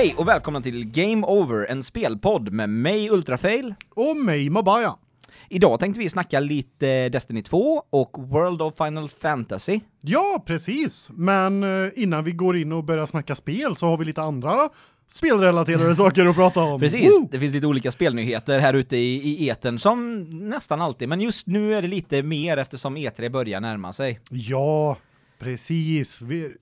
Hej och välkomna till Game Over, en spelpodd med mig Ultrafail. Och mig Mabaya. Idag tänkte vi snacka lite Destiny 2 och World of Final Fantasy. Ja, precis. Men eh, innan vi går in och börjar snacka spel så har vi lite andra spelrelaterade saker att prata om. Precis, Woo! det finns lite olika spelnyheter här ute i, i etern som nästan alltid, men just nu är det lite mer eftersom E3 börjar närma sig. Ja, precis. Vi,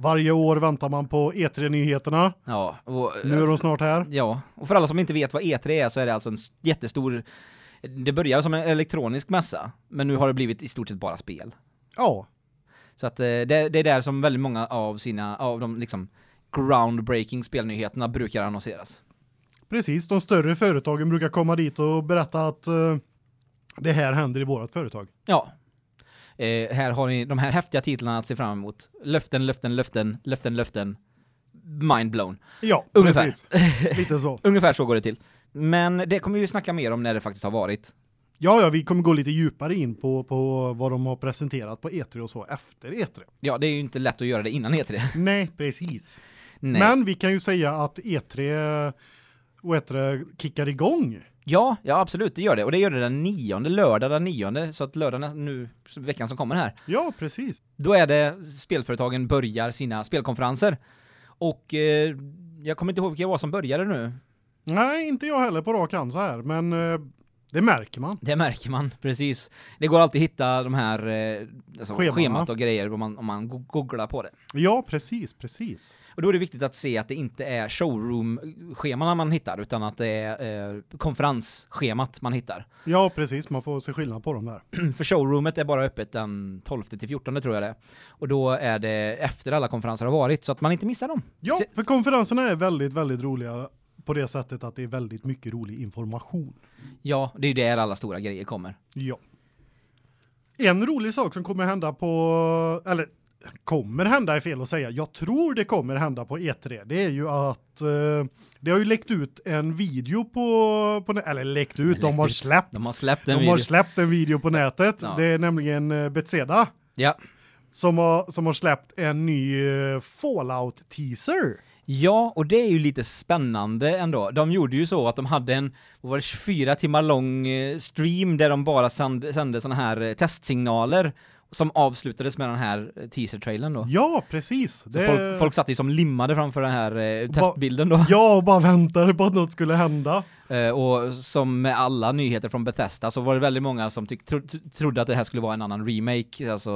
varje år väntar man på E3-nyheterna. Ja, och, Nu är de snart här. ja, och för alla som inte vet vad E3 är så är det alltså en jättestor det började som en elektronisk mässa, men nu har det blivit i stort sett bara spel. Ja, Så att eh, det, det är där som väldigt många av sina, av de liksom groundbreaking spelnyheterna brukar annonseras. precis. De större företagen brukar komma dit och berätta att eh, det här händer i vårt företag. Ja. Eh, här har ni de här häftiga titlarna att se fram emot. Löften, löften, löften, löften, löften. Mind blown. Ja, Ungefär. precis. Lite så. Ungefär så går det till. Men det kommer vi ju snacka mer om när det faktiskt har varit. Ja, ja, vi kommer gå lite djupare in på, på vad de har presenterat på E3 och så efter E3. Ja, det är ju inte lätt att göra det innan E3. Nej, precis. Nej. Men vi kan ju säga att E3 och E3 kickar igång. Ja, ja absolut, det gör det. Och det gör det den nionde, lördag den nionde, så att lördagen nu, veckan som kommer här. Ja, precis. Då är det spelföretagen börjar sina spelkonferenser. Och eh, jag kommer inte ihåg vilka det var som började nu. Nej, inte jag heller på rak hand så här, men eh, det märker man. Det märker man, precis. Det går alltid att hitta de här eh, alltså, schemat och grejer om man, om man go- googlar på det. Ja, precis, precis. Och då är det viktigt att se att det inte är showroom-schemana man hittar, utan att det är eh, konferensschemat man hittar. Ja, precis. Man får se skillnad på dem där. För showroomet är bara öppet den 12 till 14 tror jag det. Och då är det efter alla konferenser har varit, så att man inte missar dem. Ja, för konferenserna är väldigt, väldigt roliga på det sättet att det är väldigt mycket rolig information. Ja, det är ju där alla stora grejer kommer. Ja. En rolig sak som kommer hända på, eller kommer hända är fel att säga. Jag tror det kommer hända på E3. Det är ju att eh, det har ju läckt ut en video på, på eller läckt ut, de har släppt. De har släppt en De video. har släppt en video på nätet. Ja. Det är nämligen eh, Bethesda Ja. som har som har släppt en ny eh, Fallout teaser. Ja, och det är ju lite spännande ändå. De gjorde ju så att de hade en, vad var det, 24 timmar lång eh, stream där de bara sände, sände såna här eh, testsignaler som avslutades med den här eh, teaser-trailern då. Ja, precis. Det folk, folk satt ju som limmade framför den här eh, testbilden då. Ja, och bara väntade på att något skulle hända. Eh, och som med alla nyheter från Bethesda så var det väldigt många som tyck, tro, trodde att det här skulle vara en annan remake, alltså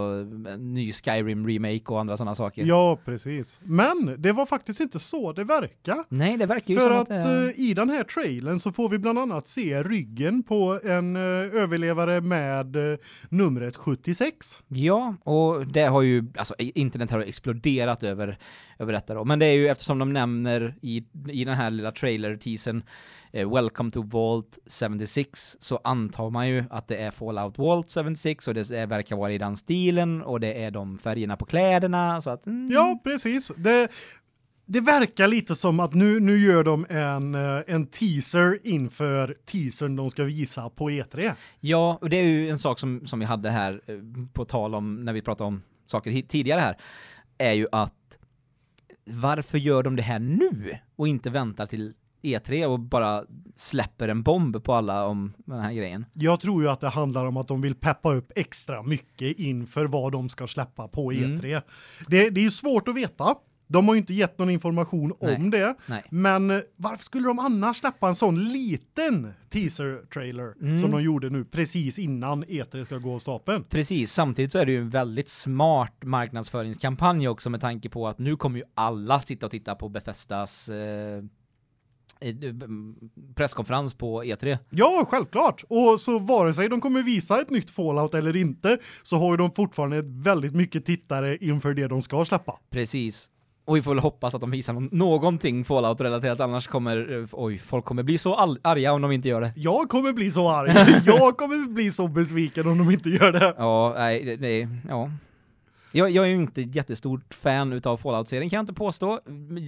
en ny Skyrim-remake och andra sådana saker. Ja, precis. Men det var faktiskt inte så det verkar. Nej, det verkar ju För som att att, det- eh, i den här trailern så får vi bland annat se ryggen på en eh, överlevare med numret 76. Ja, och det har ju, alltså internet har exploderat över, över detta då. Men det är ju eftersom de nämner i, i den här lilla trailer-teasern eh, Welcome to Vault 76 så antar man ju att det är Fallout Vault 76 och det är, verkar vara i den stilen och det är de färgerna på kläderna så att mm, Ja, precis. Det det verkar lite som att nu nu gör de en eh, en teaser inför teasern de ska visa på E E3. Ja, och det är ju en sak som, som vi hade här eh, på tal om när vi pratade om saker tidigare här, är ju att varför gör de det här nu och inte väntar till E3 och bara släpper en bomb på alla om den här grejen? Jag tror ju att det handlar om att de vill peppa upp extra mycket inför vad de ska släppa på Mm. E3. Det, det är ju svårt att veta. De har ju inte gett någon information Nej. om det. Nej. Men eh, varför skulle de annars släppa en sån liten teaser trailer Mm. som de gjorde nu precis innan E3 ska gå av stapeln? Precis, samtidigt så är det ju en väldigt smart marknadsföringskampanj också med tanke på att nu kommer ju alla sitta och titta på Bethesdas eh, presskonferens på E E3. Ja, självklart. Och så vare sig de kommer visa ett nytt Fallout eller inte så har ju de fortfarande väldigt mycket tittare inför det de ska släppa. Precis. Och vi får väl hoppas att de visar någon, någonting Fallout-relaterat, annars kommer, eh, oj, folk kommer bli så arga om de inte gör det. Jag kommer bli så arg. Jag kommer bli så besviken om de inte gör det. Ja, nej, det ja. Jag, jag är ju inte ett jättestort fan utav Fallout-serien kan jag inte påstå.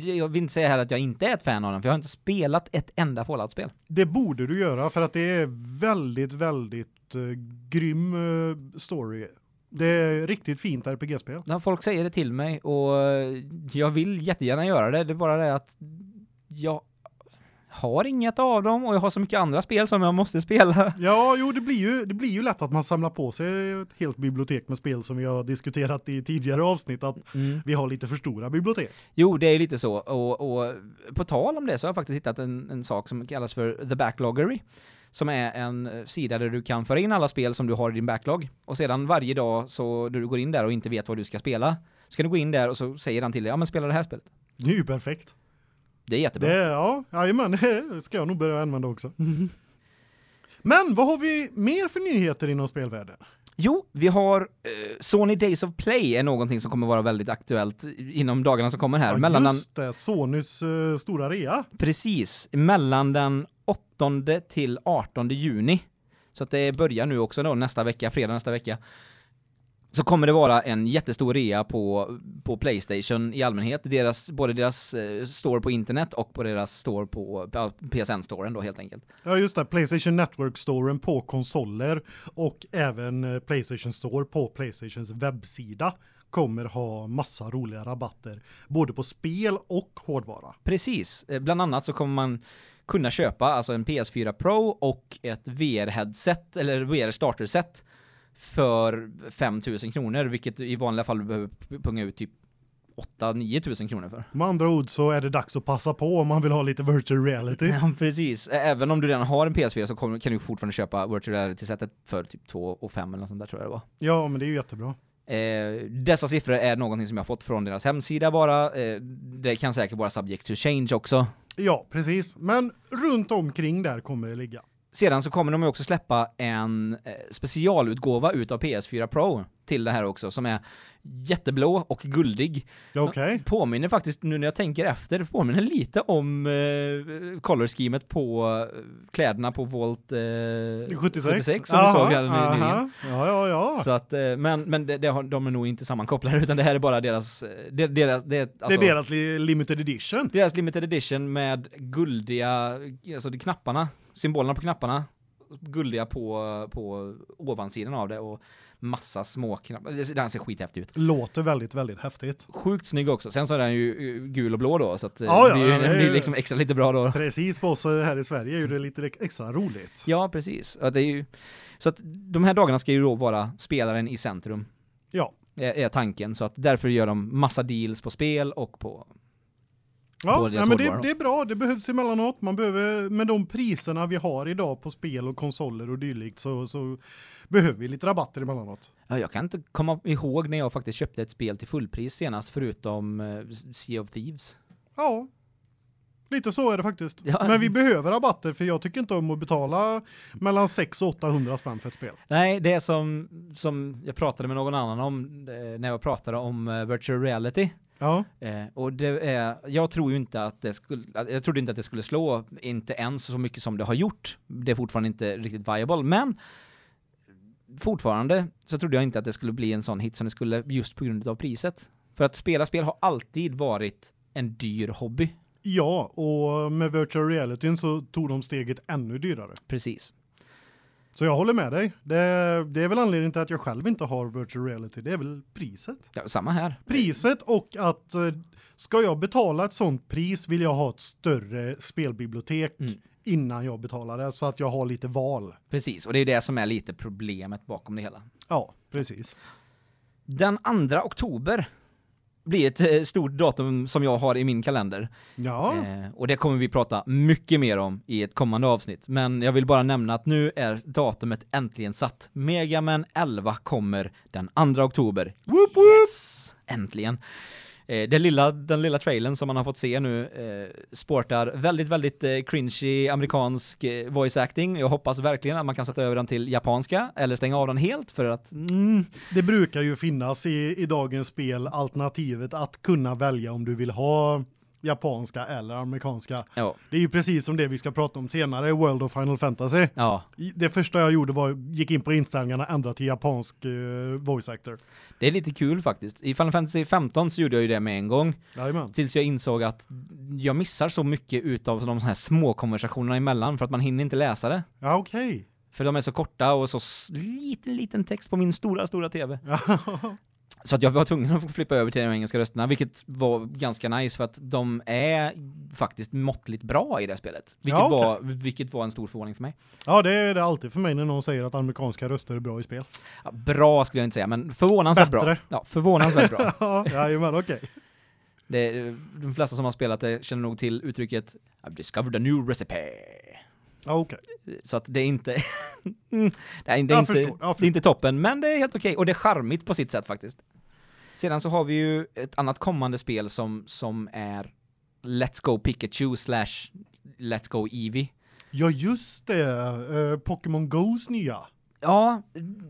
Jag vill inte säga här att jag inte är ett fan av den, för jag har inte spelat ett enda Fallout-spel. Det borde du göra för att det är väldigt, väldigt uh, grym eh, story. Det är riktigt fint RPG-spel. Ja, folk säger det till mig och jag vill jättegärna göra det, det är bara det att jag har inget av dem och jag har så mycket andra spel som jag måste spela. Ja, jo det blir ju det blir ju lätt att man samlar på sig ett helt bibliotek med spel som vi har diskuterat i tidigare avsnitt att Mm. vi har lite för stora bibliotek. Jo, det är lite så. Och, och på tal om det så har jag faktiskt hittat en, en sak som kallas för The Backloggery. Som är en eh, sida där du kan föra in alla spel som du har i din backlog. Och sedan varje dag så när du går in där och inte vet vad du ska spela, så kan du gå in där och så säger han till dig, ja men spela det här spelet. Det är ju perfekt. Det är jättebra. Det ja, jajamän, det ska jag nog börja använda också. Men vad har vi mer för nyheter inom spelvärlden? Jo, vi har eh, Sony Days of Play är någonting som kommer vara väldigt aktuellt inom dagarna som kommer här. Ja, mellan just det, Sonys eh, stora rea. precis, mellan den 8 till 18 juni. Så att det börjar nu också då nästa vecka, fredag nästa vecka. Så kommer det vara en jättestor rea på, på Playstation i allmänhet, deras, både deras eh, store på internet och på deras store på PSN-storen då helt enkelt. Ja just det, PlayStation Network storen på konsoler och även eh, PlayStation Store på PlayStations webbsida kommer ha massa roliga rabatter både på spel och hårdvara. Precis, Eh, bland annat så kommer man kunna köpa alltså en PS4 Pro och ett VR-headset eller VR-starter-set för 5000 kronor, vilket i vanliga fall behöver punga ut typ 8-9 tusen kronor för. Med andra ord så är det dags att passa på om man vill ha lite virtual reality. Ja, precis. Även om du redan har en PS4 så kan du fortfarande köpa virtual reality-setet för typ 2 och 5 eller något sånt där tror jag det var. Ja, men det är ju jättebra. Eh, dessa siffror är någonting som jag fått från deras hemsida bara. Eh, det kan säkert vara subject to change också. Ja, precis. Men runt omkring där kommer det ligga. Sedan så kommer de ju också släppa en eh, specialutgåva utav PS4 Pro till det här också, som är jätteblå och guldig. Okej. Påminner faktiskt, nu när jag tänker efter, påminner lite om eh, color schemet på eh, kläderna på Volt eh, 76. 76 som vi såg här Aha, nyligen. aha. Ja, ja, ja. Så att, eh, men, men det, det har, de är nog inte sammankopplade, utan det här är bara deras, det, deras, det, är alltså, det är deras li- limited edition. deras limited edition med guldiga, alltså knapparna, symbolerna på knapparna, guldiga på, på ovansidan av det och massa små knappar. Det- Den ser skithäftig ut. Låter väldigt, väldigt häftigt. Sjukt snygg också. Sen så är den ju eh, gul och blå då, så att eh, Ja, det, ja, blir liksom extra lite bra då. Precis för oss här i Sverige är ju det lite extra roligt. Ja, precis. Ja, det är ju, så att de här dagarna ska ju då vara spelaren i centrum. Ja. Är, är tanken, så att därför gör de massa deals på spel och på Ja, ja men det, det är bra, det behövs emellanåt. Man behöver, med de priserna vi har idag på spel och konsoler och dylikt så, så behöver vi lite rabatter emellanåt. Ja, jag kan inte komma ihåg när jag faktiskt köpte ett spel till fullpris senast, förutom eh, Sea of Thieves. Ja, lite så är det faktiskt. Ja. Men vi behöver rabatter för jag tycker inte om att betala mellan 6 och 800 spänn för ett spel. Nej, det är som, som jag pratade med någon annan om eh, när jag pratade om eh, virtual reality. Ja, Eh, och det är, jag tror ju inte att det skulle, jag trodde inte att det skulle slå, inte ens så mycket som det har gjort. Det är fortfarande inte riktigt viable, men fortfarande så trodde jag inte att det skulle bli en sån hit som det skulle just på grund av priset. För att spela spel har alltid varit en dyr hobby. ja och med virtual reality så tog de steget ännu dyrare. Precis. Så jag håller med dig. Det, det är väl anledningen till att jag själv inte har virtual reality. Det är väl priset. Ja, samma här. Priset och att eh, ska jag betala ett sånt pris vill jag ha ett större spelbibliotek Mm. innan jag betalar det så att jag har lite val. Precis, och det är det som är lite problemet bakom det hela. Ja, precis. Den 2 oktober blir ett eh, stort datum som jag har i min kalender. Ja. Eh, och det kommer vi prata mycket mer om i ett kommande avsnitt. Men jag vill bara nämna att nu är datumet äntligen satt. Mega Man 11 kommer den 2 oktober. Woop, woop. Yes! Äntligen. Eh, den, lilla, den lilla trailern som man har fått se nu eh, sportar väldigt, väldigt eh, cringy amerikansk eh, voice acting. Jag hoppas verkligen att man kan sätta över den till japanska eller stänga av den helt för att mm, Det brukar ju finnas i, i dagens spel alternativet att kunna välja om du vill ha japanska eller amerikanska. ja, Det är ju precis som det vi ska prata om senare, World of Final Fantasy. ja, I- Det första jag gjorde var gick in på inställningarna, ändra till japansk eh, voice actor. det är lite kul faktiskt. I Final Fantasy 15 så gjorde jag ju det med en gång. Jajamän. Tills jag insåg att jag missar så mycket utav de här små konversationerna emellan för att man hinner inte läsa det. Ja, okej. För de är så korta och så liten, liten text på min stora, stora TV. Så att jag var tvungen att flippa över till de engelska rösterna, vilket var ganska nice för att de är faktiskt måttligt bra i det spelet. Vilket, Ja, okej. var, vilket var en stor förvåning för mig. Ja, det är det alltid för mig när någon säger att amerikanska röster är bra i spel. Ja, bra skulle jag inte säga, men förvånansvärt bra. Bättre. Ja, förvånansvärt bra. Ja, jajamän, okej. Det, de flesta som har spelat det känner nog till uttrycket I've discovered a new recipe. Okej. Så att det är inte... Mm, det är, det är Jag inte, det är inte toppen, men det är helt okej. Och det är charmigt på sitt sätt faktiskt. Sedan så har vi ju ett annat kommande spel som, som är Let's Go Pikachu slash Let's Go Eevee. Ja, just det. Uh, Pokémon Go's nya. Ja,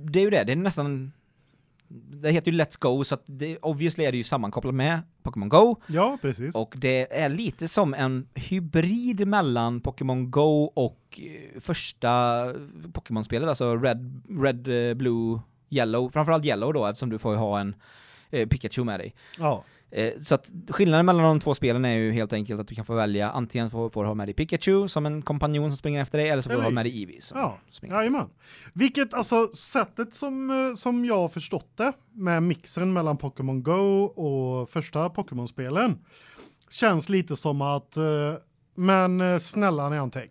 det är ju det. Det är nästan... Det heter ju Let's Go, så det, obviously är det ju sammankopplat med Pokémon Go. Ja, precis. Och det är lite som en hybrid mellan Pokémon Go och eh, första Pokémon-spelet, alltså Red, Red, eh, Blue, Yellow. Framförallt Yellow då, eftersom du får ju ha en eh, Pikachu med dig. Ja. Eh, så att skillnaden mellan de två spelen är ju helt enkelt att du kan få välja, antingen får, får du ha med dig Pikachu som en kompanjon som springer efter dig, eller så får du Eller- ha med dig Eevee som Ja, springer. jajamän. Vilket alltså sättet som eh, som jag har förstått det med mixen mellan Pokémon Go och första Pokémon-spelen känns lite som att eh, men snälla Niantic.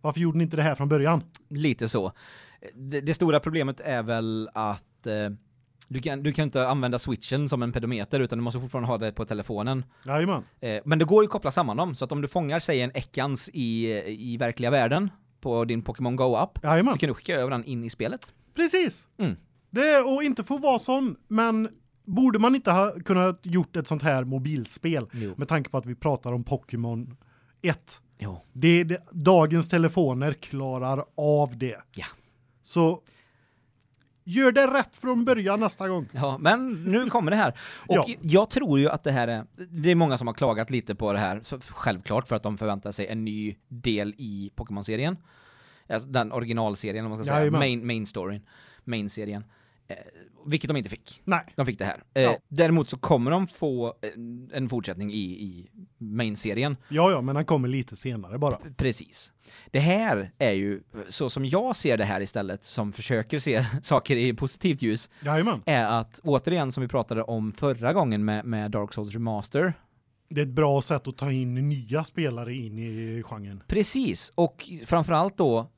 Varför gjorde ni inte det här från början? Lite så. Det, det stora problemet är väl att du, kan, du kan inte använda switchen som en pedometer utan du måste fortfarande ha det på telefonen. Jajamän. Eh, men det går ju att koppla samman dem, så att om du fångar, säg en Ekans i, i verkliga världen på din Pokémon Go-app, så kan du skicka över den in i spelet. Precis. Mm. Det är och inte få vara sån, men borde man inte ha kunnat gjort ett sånt här mobilspel Jo. med tanke på att vi pratar om Pokémon 1. Jo. Det, det dagens telefoner klarar av det. Ja. Så gör det rätt från början nästa gång. Ja, men nu kommer det här. Och Ja. jag tror ju att det här är, det är många som har klagat lite på det här, så självklart för att de förväntar sig en ny del i Pokémon-serien. Alltså den originalserien om man ska säga, Jajamän. main, main storyn, main-serien. Eh, vilket de inte fick. Nej. De fick det här. Eh, Ja. Däremot så kommer de få en, en fortsättning i, i main-serien. Ja ja, men han kommer lite senare bara. Precis. Det här är ju, så som jag ser det här istället, som försöker se saker i positivt ljus, Jajamän. är att återigen som vi pratade om förra gången med, med Dark Souls Remaster. Det är ett bra sätt att ta in nya spelare in i genren. Precis, och framförallt då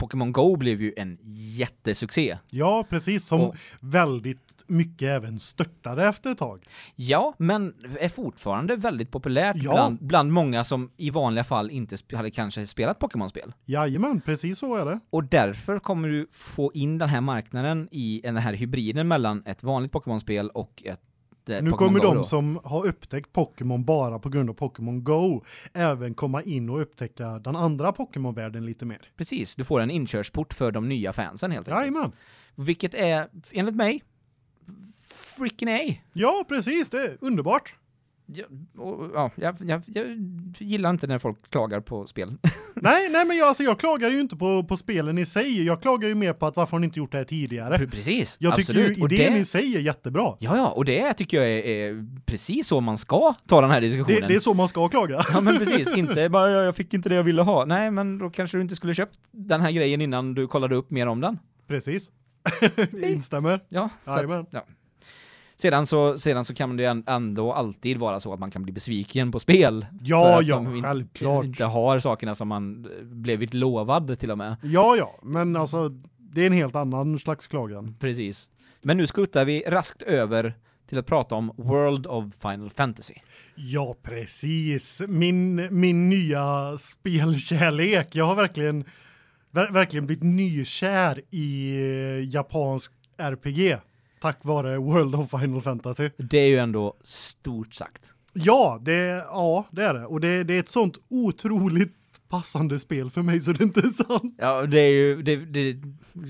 Pokémon Go blev ju en jättesuccé. Ja, precis som Och- väldigt mycket även störtade efter ett tag. Ja, men är fortfarande väldigt populärt Ja. bland, bland många som i vanliga fall inte hade kanske spelat Pokémon-spel. Jajamän, precis så är det. Och därför kommer du få in den här marknaden i den här hybriden mellan ett vanligt Pokémon-spel och ett eh, Nu kommer Go de då. som har upptäckt Pokémon bara på grund av Pokémon Go även komma in och upptäcka den andra Pokémon-världen lite mer. Precis, du får en inkörsport för de nya fansen helt enkelt. Jajamän. Vilket är, enligt mig, freaking A. Ja, precis. Det är underbart. Ja, och, ja, jag, jag, jag gillar inte när folk klagar på spel. nej, nej, men jag, alltså, jag klagar ju inte på, på spelen i sig. Jag klagar ju mer på att varför har ni inte gjort det här tidigare. Precis, Jag tycker absolut. ju idén det- i sig är jättebra. Ja, ja, och det tycker jag är, är precis så man ska ta den här diskussionen. Det, det är så man ska klaga. Ja men precis, inte bara "Ja, jag fick inte det jag ville ha. Nej, men då kanske du inte skulle köpt den här grejen innan du kollade upp mer om den. Precis. Instämmer. Ja, Jajamän. att, ja. Sedan så, sedan så kan det ju ändå alltid vara så att man kan bli besviken på spel. Ja, ja, de självklart. Inte har sakerna som man eh, blivit lovad till och med. Ja, ja, men alltså det är en helt annan slags klagan. Precis. Men nu skuttar vi raskt över till att prata om World of Final Fantasy. Ja, precis. Min min nya spelkärlek. Jag har verkligen ver verkligen blivit nykär i eh, japansk RPG tack vare World of Final Fantasy. Det är ju ändå stort sagt. Ja, det ja, det är det och det det är ett sånt otroligt passande spel för mig så det är inte sant. Ja, det är ju, det, det,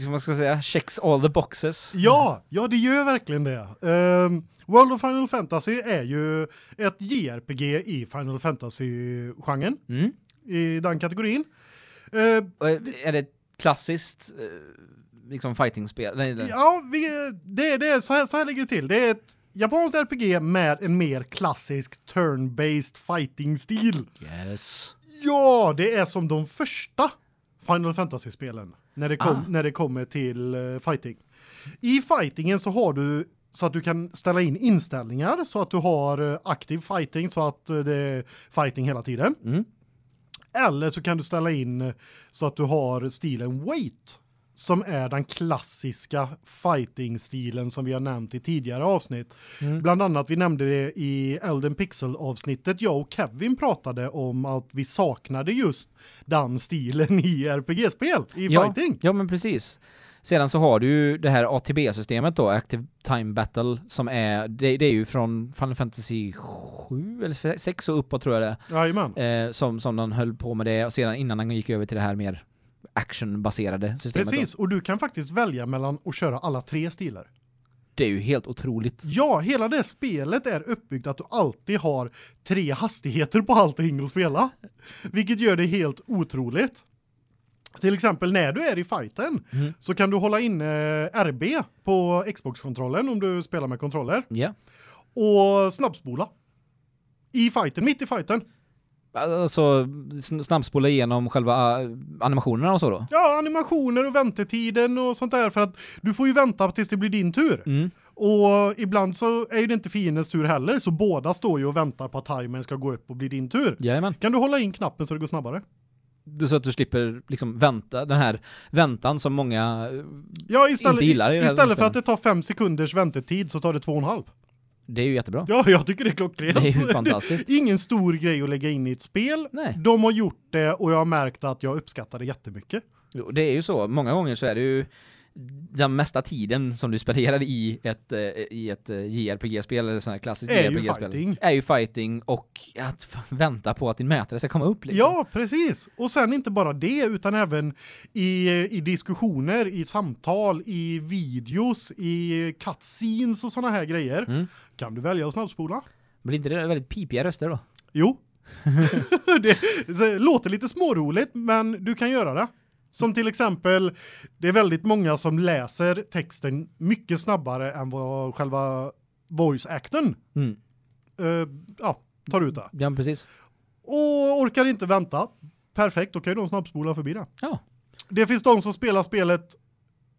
som man ska säga, checks all the boxes. Ja, ja det gör verkligen det. Ehm, World of Final Fantasy är ju ett JRPG i Final Fantasy-genren, Mm. i den kategorin. Och Är det klassiskt eh, liksom fighting-spel? Nej, ja, vi, det, det är så här, så här ligger det till. Det är ett japanskt RPG med en mer klassisk turn-based fighting-stil. Yes. Ja, det är som de första Final Fantasy-spelen när det kom Ah. när det kommer till eh, fighting. I fightingen så har du så att du kan ställa in inställningar så att du har eh, aktiv fighting så att eh, det är fighting hela tiden. Mm. Eller så kan du ställa in så att du har stilen wait som är den klassiska fighting-stilen som vi har nämnt i tidigare avsnitt. Mm. Bland annat vi nämnde det i Elden Pixel avsnittet. Jag och Kevin pratade om att vi saknade just den stilen i RPG-spel i Ja, fighting. ja, men precis. Sedan så har du ju det här ATB-systemet då, Active Time Battle, som är, det, det är ju från Final Fantasy 7 eller 6 och uppåt tror jag det Jajamän. är, eh, som, som de höll på med det, och sedan innan han gick över till det här mer actionbaserade systemet. Precis, Då. och du kan faktiskt välja mellan att köra alla tre stilar. Det är ju helt otroligt. Ja, hela det spelet är uppbyggt att du alltid har tre hastigheter på allting att spela. Vilket gör det helt otroligt. Till exempel när du är i fighten Mm. så kan du hålla inne RB på Xbox-kontrollen om du spelar med kontroller Ja. och snabbspola. I fighten, mitt i fighten. Alltså sn- snabbspola igenom själva uh, animationerna och så då. Ja, animationer och väntetiden och sånt där för att du får ju vänta tills det blir din tur. Mm. Och ibland så är det inte fiendens tur heller så båda står ju och väntar på att timern ska gå upp och bli din tur. Jajamän. Kan du hålla in knappen så det går snabbare? Det Så att du slipper liksom vänta, den här väntan som många eh, Ja, istället, Inte gillar i istället för att det tar fem sekunders väntetid så tar det två och en halv. Det är ju jättebra. Ja, jag tycker det är klockrent. Det är ju fantastiskt. Ingen stor grej att lägga in i ett spel. Nej. De har gjort det och jag har märkt att jag uppskattar det jättemycket. Det är ju så, många gånger så är det ju den mesta tiden som du spenderar i ett, eh, i ett eh, JRPG-spel eller sån här klassiskt JRPG-spel är ju fighting och att vänta på att din mätare ska komma upp liksom. Ja, precis. Och sen inte bara det utan även i i diskussioner, i samtal, i videos, i cutscenes och såna här grejer. Mm. Kan du välja att snabbspola? Blir inte det väldigt pipiga röster då? Jo. det, det låter lite småroligt, men du kan göra det. Som till exempel, det är väldigt många som läser texten mycket snabbare än vad själva voice acten Mm. eh, ja, tar ut det. Ja, precis. Och orkar inte vänta. Perfekt, då kan ju de snabbspola förbi det. Ja. Det finns de som spelar spelet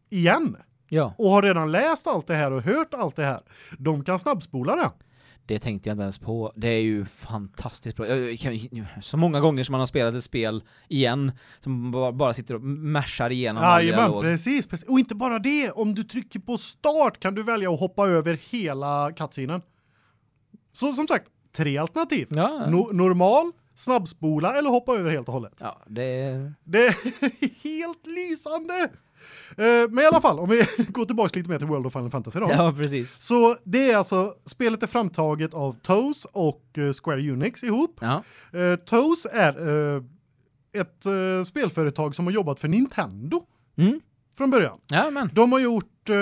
igen Ja, och har redan läst allt det här och hört allt det här. De kan snabbspola det. Det tänkte jag inte ens på. Det är ju fantastiskt bra. Så många gånger som man har spelat ett spel igen som bara- sitter och mashar igenom Jajamän, dialog. precis, precis. Och inte bara det, om du trycker på start kan du välja att hoppa över hela cutscenen. Så som sagt, tre alternativ. Ja, No normal, snabbspola eller hoppa över helt och hållet. ja det är... Det är helt lysande. Eh, Men i alla fall, om vi går tillbaka lite mer till World of Final Fantasy då. Ja, precis. Så det är alltså, spelet är framtaget av TOS och eh, Square Enix ihop. Ja. Uh, TOS är eh, ett eh, spelföretag som har jobbat för Nintendo Mm. från början. Ja, men. De har gjort eh,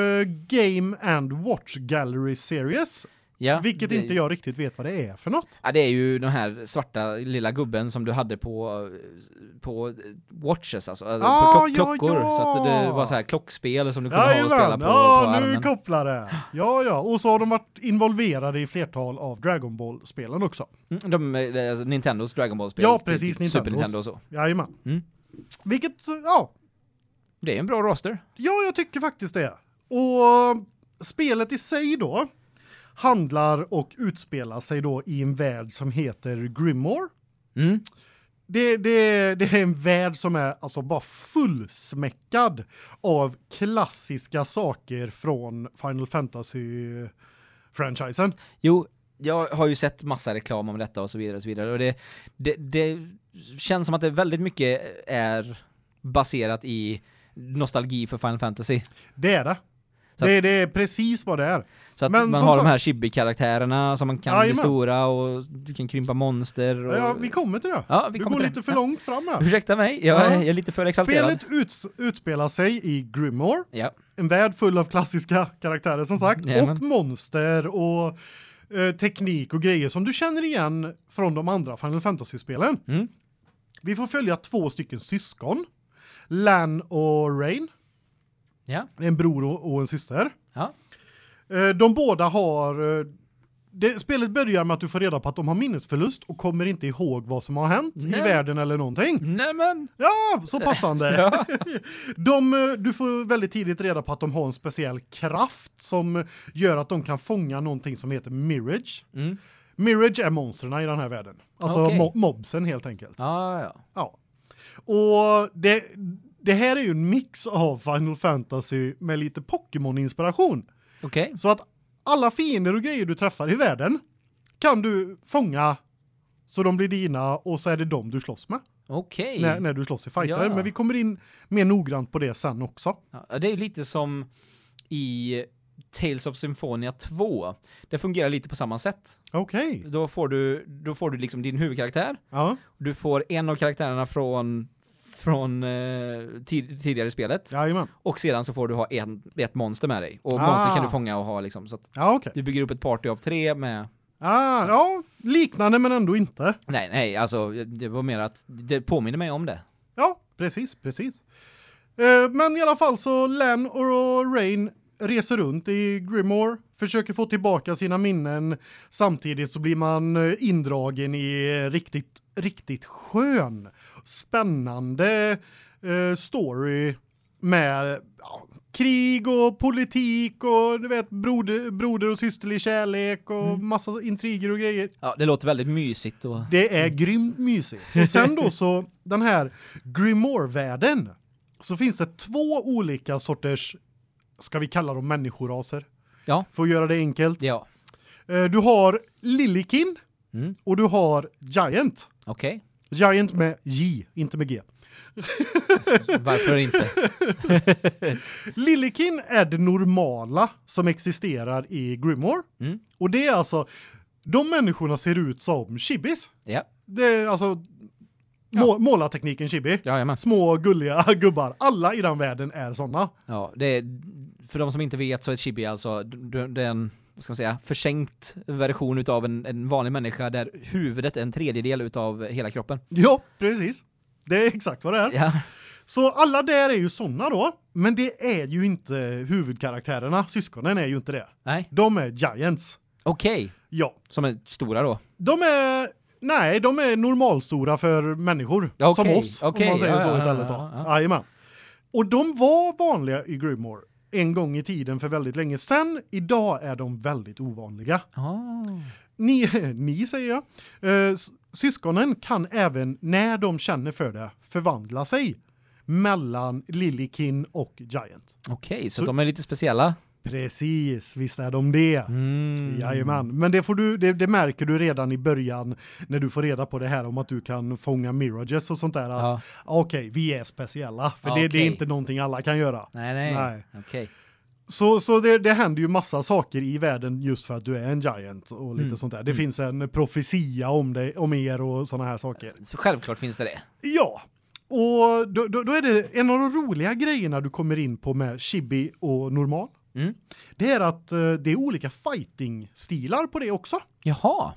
Game and Watch Gallery Series, Ja, vilket inte jag riktigt vet vad det är för något. Ja, det är ju den här svarta lilla gubben som du hade på på watches alltså, Ah, på klock, ja, klockor ja. så att det var så här klockspel som du kunde ha och spela på, ja, på nu armen. kopplar det. Ja, ja, och så har de varit involverade i flertal av Dragon Ball-spelen också. Mm, De eh, alltså Nintendos Dragon Ball spel. Ja, typ precis, Super Nintendos. Nintendo och så. Jajamän. Mm. Vilket, ja, Det är en bra roster. Ja, jag tycker faktiskt det. Och spelet i sig då handlar och utspelar sig då i en värld som heter Grimoire. Mm. Det, det, det är en värld som är alltså bara fullsmäckad av klassiska saker från Final Fantasy-franchisen. Jo, jag har ju sett massa reklam om detta och så vidare och så vidare och det, det, det känns som att det väldigt mycket är baserat i nostalgi för Final Fantasy. Det är det. Så Det, det är precis vad det är. Så att Men man har de sagt- här chibi-karaktärerna som man kan bli Jajamän. stora och du kan krympa monster och... Ja, vi kommer till det. Ja, vi kommer går lite för långt fram här. Ursäkta mig, jag, Ja. jag är lite för exalterad. Spelet uts utspelar sig i Grimoire. Ja. en värld full av klassiska karaktärer som sagt Jajamän. och monster och eh, teknik och grejer som du känner igen från de andra Final Fantasy-spelen. Mm. Vi får följa två stycken syskon, Lan och Rain, Ja. en bror och en syster. Ja. Eh, De båda har eh, det, spelet börjar med att du får reda på att de har minnesförlust och kommer inte ihåg vad som har hänt Nej. i världen eller någonting. Nämen! Ja, så passande. Ja. De, eh, du får väldigt tidigt reda på att de har en speciell kraft som gör att de kan fånga någonting som heter Mirage. Mm. Mirage är monstren i den här världen. Alltså Okej. mo mobsen helt enkelt. Ja, ja. Ja. Och det det här är ju en mix av Final Fantasy med lite Pokémon-inspiration. Okej. Så att alla fiender och grejer du träffar i världen kan du fånga så de blir dina och så är det dem du slåss med Okej. när, när du slåss i fighter. Ja. Men vi kommer in mer noggrant på det sen också. Ja, det är ju lite som i Tales of Symphonia 2. Det fungerar lite på samma sätt. Okej. Då får du då får du liksom din huvudkaraktär. Ja. Du får en av karaktärerna från från eh, tid, tidigare spelet Jajamän. och sedan så får du ha en ett monster med dig och Ah. monster kan du fånga och ha liksom så att Ja, okej. du bygger upp ett party av tre med Ah, ja, liknande men ändå inte. Nej, nej, alltså det var mer att det påminner mig om det. Ja, precis, precis. Eh, men i alla fall så Len och Rain reser runt i Grimoire, försöker få tillbaka sina minnen. Samtidigt så blir man eh, indragen i riktigt riktigt skön, spännande eh, story med ja, krig och politik och du vet broder, broder och systerlig kärlek och massa intriger och grejer. Ja, det låter väldigt mysigt och Det är grymt mysigt. Och sen då så den här Grimoire-världen så finns det två olika sorters ska vi kalla dem människoraser ja, för att göra det enkelt. ja. Eh, Du har Lillikin Mm. och du har Giant. Okej. Giant med J, inte med G. Varför inte? Lillikin är det normala som existerar i Grimoire. Mm. Och det är alltså de människorna ser ut som chibis. Ja. Det är alltså må, målartekniken chibi. Ja, Små gulliga gubbar. Alla i den världen är såna. Ja, det är för de som inte vet så är chibi alltså d- det är en vad ska man säga, försänkt version utav en, en vanlig människa där huvudet är en tredjedel utav hela kroppen. Ja, precis. Det är exakt vad det är. Ja. Så alla där är ju såna då, men det är ju inte huvudkaraktärerna. Syskonen är ju inte det. Nej. De är giants. Okej. Ja. Som är stora då. De är nej, de är normalstora för människor Ja, som oss okej, om man säger ja, så istället då. ja, ja. Och de var vanliga i Grimoire en gång i tiden för väldigt länge sedan. Idag är de väldigt ovanliga. Ah. Ni ni säger jag. Eh, syskonen kan även när de känner för det förvandla sig mellan Lillikin och Giant. Okej, så, Så- de är lite speciella. Precis, visst är de det. Mm. Jajamän, men det får du det, det märker du redan i början när du får reda på det här om att du kan fånga mirages och sånt där att Ja. okej, vi är speciella för Ja, det, det är inte någonting alla kan göra. Nej, nej. Nej. Okej. Så så det det händer ju massa saker i världen just för att du är en giant och lite Mm. sånt där. Det finns en profetia om dig om er och såna här saker. Så Självklart finns det det. Ja. Och då, då, då är det en av de roliga grejerna du kommer in på med chibi och normal. Mm. Det är att eh, det är olika fighting stilar på det också. Jaha.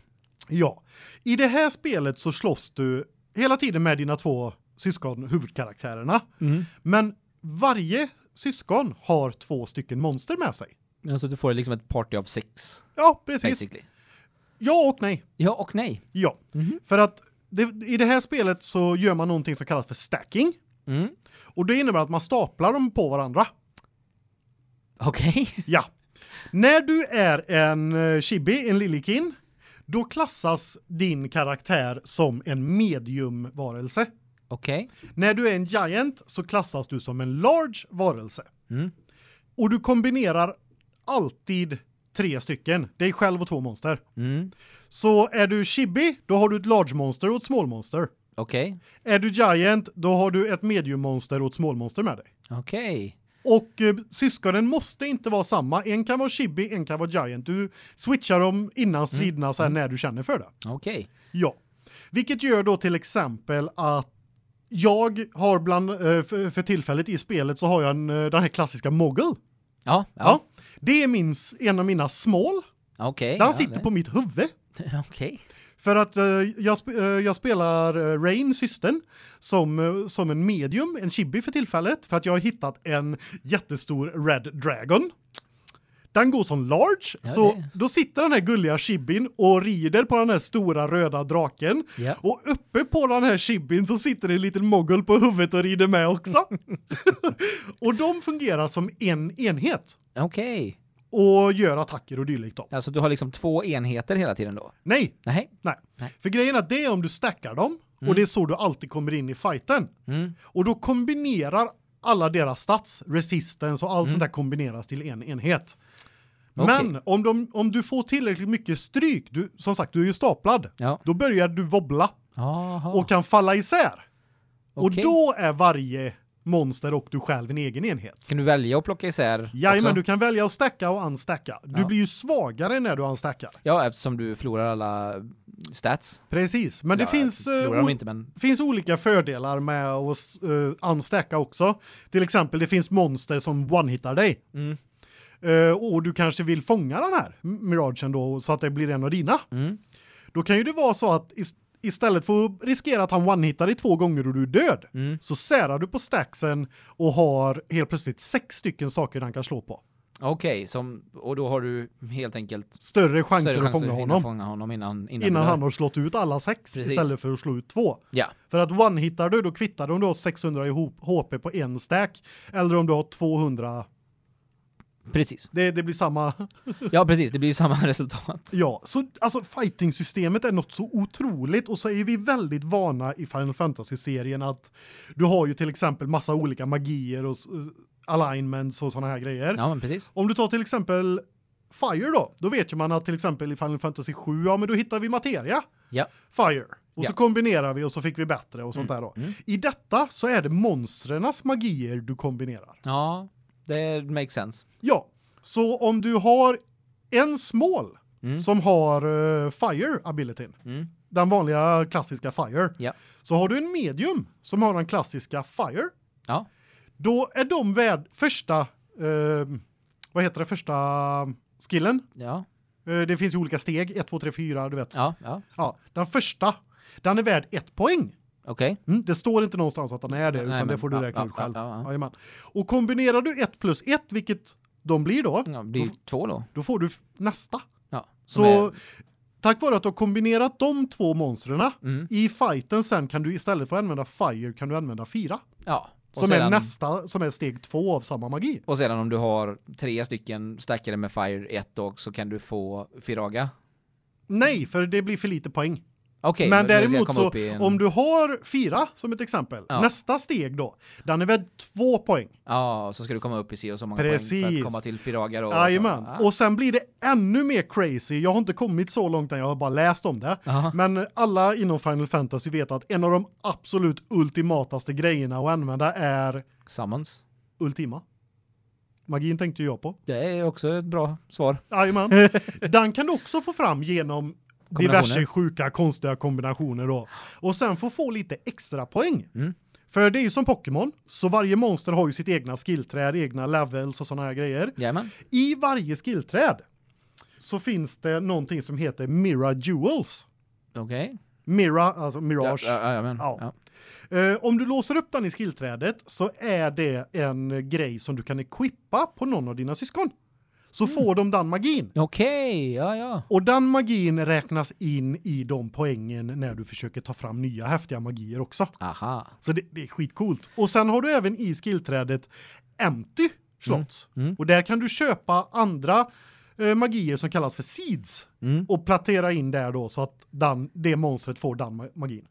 Ja. I det här spelet så slåss du hela tiden med dina två syskon huvudkaraktärerna. Mm. Men varje syskon har två stycken monster med sig. Alltså du får liksom ett party of six Ja, precis. basically. Ja och nej. Ja och nej. Ja. Mhm. För att det, i det här spelet så gör man någonting som kallas för stacking Mm. och det innebär att man staplar dem på varandra. Okej. Ja. När du är en eh, chibi, en lillikin, då klassas din karaktär som en mediumvarelse. Okej. När du är en giant så klassas du som en large varelse. Mm. Och du kombinerar alltid tre stycken, dig själv och två monster. Mm. Så är du chibi, då har du ett large monster och ett small monster. Okej. Är du giant, då har du ett medium monster och ett small monster med dig. Okej. Och eh, syskonen måste inte vara samma. En kan vara chibi, en kan vara giant. Du switchar dem innan striderna så här när du känner för det. Okej. Ja. Vilket gör då till exempel att jag har bland eh, för, för tillfället i spelet så har jag en eh, den här klassiska mogul. Ja. Ja. Ja. Det är min en av mina small. Okej. Den ja, sitter det- på mitt huvud. Okej. För att eh, jag, sp eh, jag spelar uh, Rain systern som eh, som en medium, en chibi för tillfället för att jag har hittat en jättestor red dragon. Den går som large, Ja, så det- då sitter den här gulliga chibbin och rider på den här stora röda draken. Ja. Och uppe på den här chibbin så sitter det en liten mogul på huvudet och rider med också. och de fungerar som en enhet Okej. Och gör attacker och dylikt då. Alltså du har liksom två enheter hela tiden då? Nej, Nej. nej. Nej. För grejen är att det är om du stackar dem och det är så du alltid kommer in i fighten. Mm. Och då kombinerar alla deras stats, resistance och allt Mm. sånt där kombineras till en enhet. Okej. Men om, de, om du får tillräckligt mycket stryk, du, som sagt du är ju staplad, Ja. då börjar du wobbla Jaha. och kan falla isär. Och Okej. då är varje monster och du själv en egen enhet. Kan du välja att plocka isär Jajamän, också? du kan välja att stacka och unstacka. Du Ja. blir ju svagare när du unstackar. Ja, eftersom du förlorar alla stats. Precis, men det ja, finns eh, Förlorar o- de inte, men... finns olika fördelar med att uh, unstacka också. Till exempel det finns monster som one-hittar dig. Mm. Eh, och du kanske vill fånga den här Miragen då så att det blir en av dina. Mm. Då kan ju det vara så att istället för att riskera att han one-hittar dig två gånger och du är död Mm. så särar du på stacksen och har helt plötsligt sex stycken saker han kan slå på. Okej, som och då har du helt enkelt Större chanser större att chans fånga honom fånga honom innan innan, innan han har slått ut alla sex Precis. istället för att slå ut två. Ja. För att one-hittar du då kvittar du om du har 600 i HP på en stack eller om du har 200. Precis. Det, det blir samma Ja, precis. Det blir samma resultat. Ja, så alltså fighting-systemet är något så otroligt och så är vi väldigt vana i Final Fantasy-serien att du har ju till exempel massa olika magier och uh, alignments och såna här grejer. Ja, men precis. Om du tar till exempel Fire då, då vet ju man att till exempel i Final Fantasy 7, ja men då hittar vi materia. Ja. Fire. Och Ja. så kombinerar vi och så fick vi bättre och sånt där då. mm. I detta så är det monstrenas magier du kombinerar. Ja, det makes sense. Ja, så om du har en small Mm. som har uh, fire abilityn, Mm. den vanliga klassiska fire. Ja. Så har du en medium som har den klassiska fire, Ja. då är de värd första eh, vad heter det första skillen? Ja. Eh, det finns ju olika steg, 1 2 3 4, du vet. Ja. Ja, ja. den första den är värd ett poäng. Okej. Mm, det står inte någonstans att den är det Nej, utan det men- får du räkna ja, ut själv. ja, ja. Och kombinerar du 1 plus 1 vilket de blir då, Ja, det blir två då. då får du nästa. Ja. Så är- tack vare att du har kombinerat de två monstren Mm. i fighten sen kan du istället för att använda fire kan du använda fyra Ja. Som sedan, är nästa som är steg två av samma magi. Och sedan om du har tre stycken stackare med Fire 1 då så kan du få Firaga. Nej, för det blir för lite poäng. Okej, Men däremot så en- om du har fyra som ett exempel, Ja. nästa steg då, den är värd två poäng. Ja, så ska du komma upp i si och så många poäng för Precis. att komma till Firaga då. Jajamän. Och så- Och sen blir det ännu mer crazy. Jag har inte kommit så långt än, jag har bara läst om det. Aha. Men alla inom Final Fantasy vet att en av de absolut ultimataste grejerna att använda är Summons. Ultima. Magin tänkte jag på. Det är också ett bra svar. Jajamän. Den kan du också få fram genom diverse sjuka konstiga kombinationer då. Och sen få få lite extra poäng. Mm. För det är ju som Pokémon, så varje monster har ju sitt egna skillträd, egna levels och såna här grejer. Jajamän. I varje skillträd så finns det någonting som heter Mira Jewels. Okej. Mira, alltså Mirage. Ja, ja. Ja. Eh, om du låser upp den i skillträdet så är det en grej som du kan equippa på någon av dina syskon. Så Mm. får de den magin. Okej, ja ja. Och den magin räknas in i de poängen när du försöker ta fram nya häftiga magier också. Aha. Så det, det är skitcoolt. Och sen har du även i skillträdet empty slots. Mm, mm. Och där kan du köpa andra eh, magier som kallas för seeds Mm. och platera in där då så att den, det monstret får den ma- magin.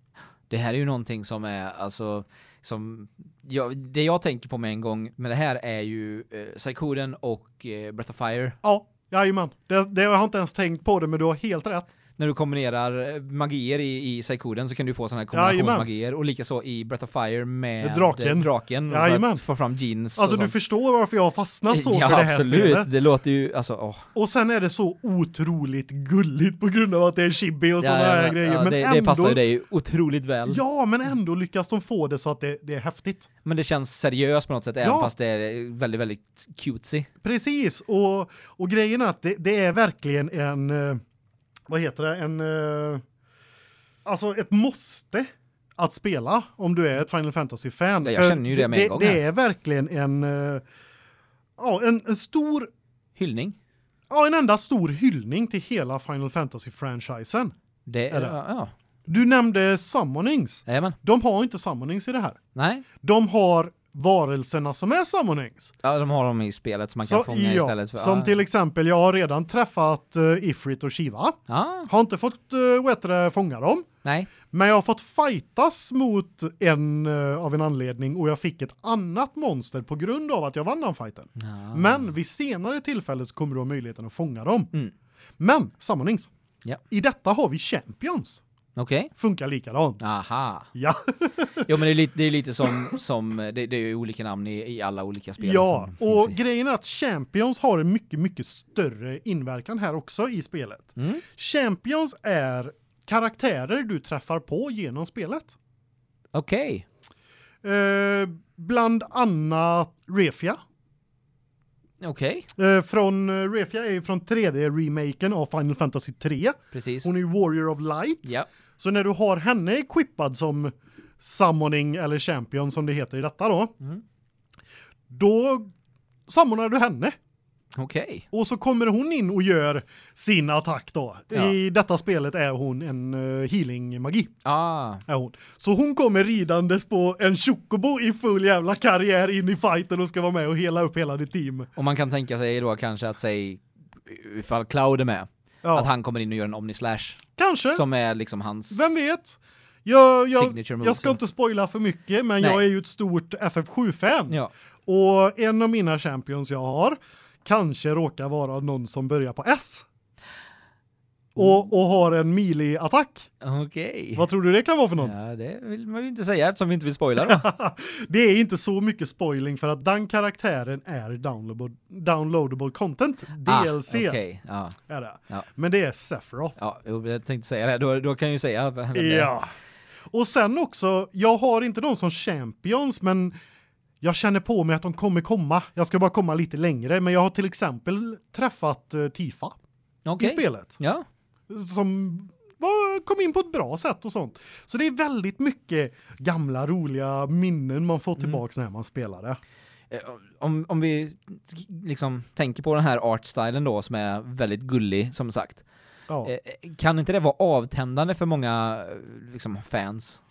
Det här är ju någonting som är alltså som jag, det jag tänker på med en gång med det här är ju eh, Psychoden och eh, Breath of Fire. Ja, jajamän. Det, det jag har inte ens tänkt på det men du har helt rätt. När du kombinerar eh, magier i, i Psychoden så kan du få sådana här kombinationsmagier och likaså i Breath of Fire med draken. eh, draken för Jajamän. att få fram jeans Alltså du förstår varför jag har fastnat så ja, för det här absolut. spelet. Det låter ju alltså åh. Och sen är det så otroligt gulligt på grund av att det är chibi och Ja, ja, här ja, grejer. ja, men det, ändå, det passar ju dig otroligt väl. Ja, men ändå lyckas de få det så att det, det är häftigt. Men det känns seriöst på något sätt även Ja. fast det är väldigt väldigt cutesy. Precis, och, och grejen är att det, det är verkligen en, eh, vad heter det, en, eh, alltså ett måste att spela om du är ett Final Fantasy-fan. Ja, jag känner ju det med en gång Det här. är verkligen en, eh, ja, en, en stor Hyllning. ja, en enda stor hyllning till hela Final Fantasy-franchisen. Det Är det? Ja. ja. Du nämnde summonings. Jajamän. De har inte summonings i det här. Nej. De har varelserna som är summonings. Ja, de har dem i spelet som man kan Så, fånga ja, istället för Som till exempel, jag har redan träffat uh, Ifrit och Shiva. Ja. Har inte fått uh, heter det, fånga dem. Nej. Men jag har fått fightas mot en uh, av en anledning och jag fick ett annat monster på grund av att jag vann den fighten. Ja. Men vid senare tillfälle så kommer du ha möjligheten att fånga dem. Mm. Men summonings. Ja. I detta har vi champions. Okej. Funkar likadant. Aha. Ja. Jo men det är lite det är lite som som det, det är ju olika namn i, i alla olika spel. Ja, och i. grejen är att champions har en mycket mycket större inverkan här också i spelet. Mm. Champions är karaktärer du träffar på genom spelet. Okej. Eh, bland annat Refia. Okej. Eh, från eh, Refia är ju från 3D-remaken av Final Fantasy 3. Precis. Hon är ju Warrior of Light. Ja. Så när du har henne equippad som summoning eller champion som det heter i detta då. Mm. Då summonar du henne. Okej. Och så kommer hon in och gör sin attack då. Ja. I detta spelet är hon en uh, healing magi. Ah. Är hon. Så hon kommer ridandes på en chocobo i full jävla karriär in i fighten och ska vara med och hela upp hela ditt team. Och man kan tänka sig då kanske att säg ifall Cloud är med Ja, att han kommer in och gör en Omnislash kanske. som är liksom hans Vem vet? Jag, jag, jag ska inte spoila för mycket, men Nej. jag är ju ett stort FF7-fan. Ja. Och en av mina champions jag har kanske råkar vara någon som börjar på S. Och, och har en melee-attack. Okej. Vad tror du det kan vara för någon? Ja, det vill man ju inte säga eftersom vi inte vill spoila då. det är inte så mycket spoiling för att den karaktären är downloadable, downloadable content. DLC Ah, Okej. Ja. är det. Ja. Men det är Sephiroth. Ja, jag tänkte säga det. Då, då kan jag ju säga. Ja. Och sen också, jag har inte dem som champions, men jag känner på mig att de kommer komma. Jag ska bara komma lite längre, men jag har till exempel träffat uh, Tifa i Okej. spelet. Ja. Som var, kom in på ett bra sätt och sånt. Så det är väldigt mycket gamla roliga minnen man får tillbaks när man spelar det. Eh, Om, om vi liksom tänker på den här artstylen då som är väldigt gullig som sagt. Ja. Eh, Kan inte det vara avtändande för många eh, liksom fans?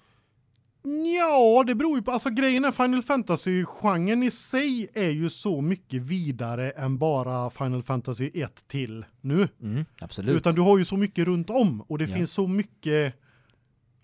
Ja, det beror ju på alltså grejen är Final Fantasy genren i sig är ju så mycket vidare än bara Final Fantasy 1 till nu. Mm, absolut. Utan du har ju så mycket runt om och det Ja. finns så mycket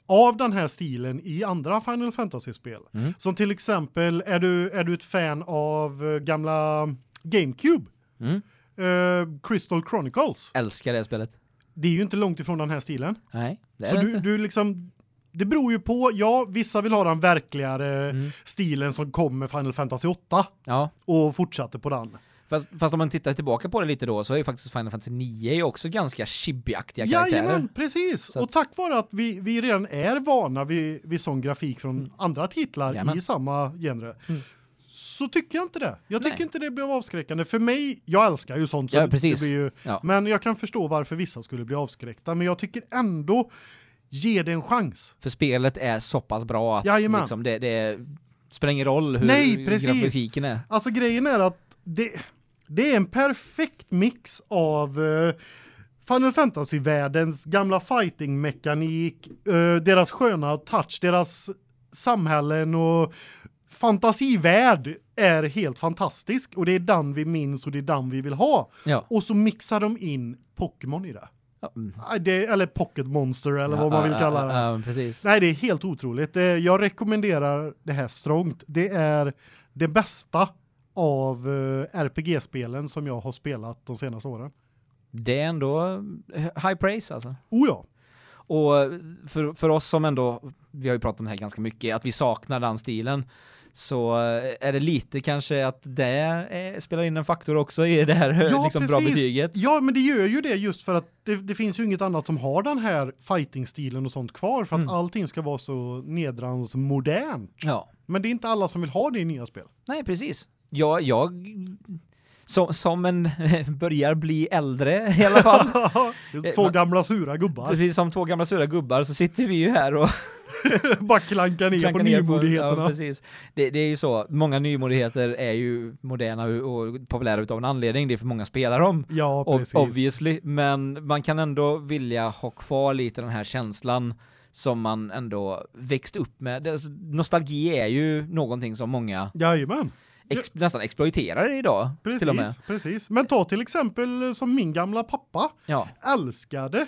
av den här stilen i andra Final Fantasy-spel. Mm. Som till exempel är du är du ett fan av eh, gamla GameCube Mm. eh, Crystal Chronicles. Älskar det spelet. Det är ju inte långt ifrån den här stilen. Nej, det är Så det du inte. du liksom det beror ju på ja, vissa vill ha den verkligare Mm. stilen som kom med Final Fantasy 8 Ja, och fortsatte på den. fast, fast om man tittar tillbaka på det lite då så är ju faktiskt Final Fantasy 9 ju också ganska chibi-aktiga karaktärer. Jajamän, precis. Att- Och tack vare att vi, vi redan är vana vid, vid sån grafik från andra titlar Jajamän. i samma genre. Mm. Så tycker jag inte det. Jag tycker Nej. inte det blev avskräckande. För mig, jag älskar ju sånt. Så Ja, precis. Ju, Ja. Men jag kan förstå varför vissa skulle bli avskräckta. Men jag tycker ändå, ge det en chans. För spelet är så pass bra att Jajamän. liksom det, det spelar ingen roll hur Nej, precis. grafiken är. Alltså grejen är att det, det är en perfekt mix av eh, Final Fantasy-världens gamla fighting-mekanik, eh, deras sköna touch, deras samhällen och fantasivärld är helt fantastisk och det är den vi minns och det är den vi vill ha. Ja. Och så mixar de in Pokémon i det. Ja, mm. Nej, det eller Pocket Monster eller vad man vill Ja, kalla ja, det. Ja, precis. Nej, det är helt otroligt. Det- Jag rekommenderar det här strångt. Det är det bästa av eh, RPG-spelen som jag har spelat de senaste åren. Det är ändå eh, high praise alltså. Oh ja. Och för, för oss som ändå, vi har ju pratat om det här ganska mycket, att vi saknar den stilen, så är det lite kanske att det eh, spelar in en faktor också i det här Ja, liksom bra precis. betyget. Ja, men det gör ju det just för att det, det finns ju inget annat som har den här fighting-stilen och sånt kvar för att Mm. allting ska vara så nedrans modernt. Ja. Men det är inte alla som vill ha det i nya spel. Nej, precis. Jag, jag som, som en börjar bli äldre i alla fall. Två man- gamla sura gubbar. Precis som två gamla sura gubbar så sitter vi ju här och Bara klankar ner klankar på ner nymodigheterna. ja, precis. Det, det är ju så, många nymodigheter är ju moderna och populära utav en anledning, det är för många spelar dem. Ja, precis. obviously, men man kan ändå vilja ha kvar lite den här känslan som man ändå växt upp med. Alltså, Nostalgi är ju någonting som många Jajamän. Ex- nästan exploiterar idag och med. Precis, precis. Men ta till exempel eh, som min gamla pappa Ja, älskade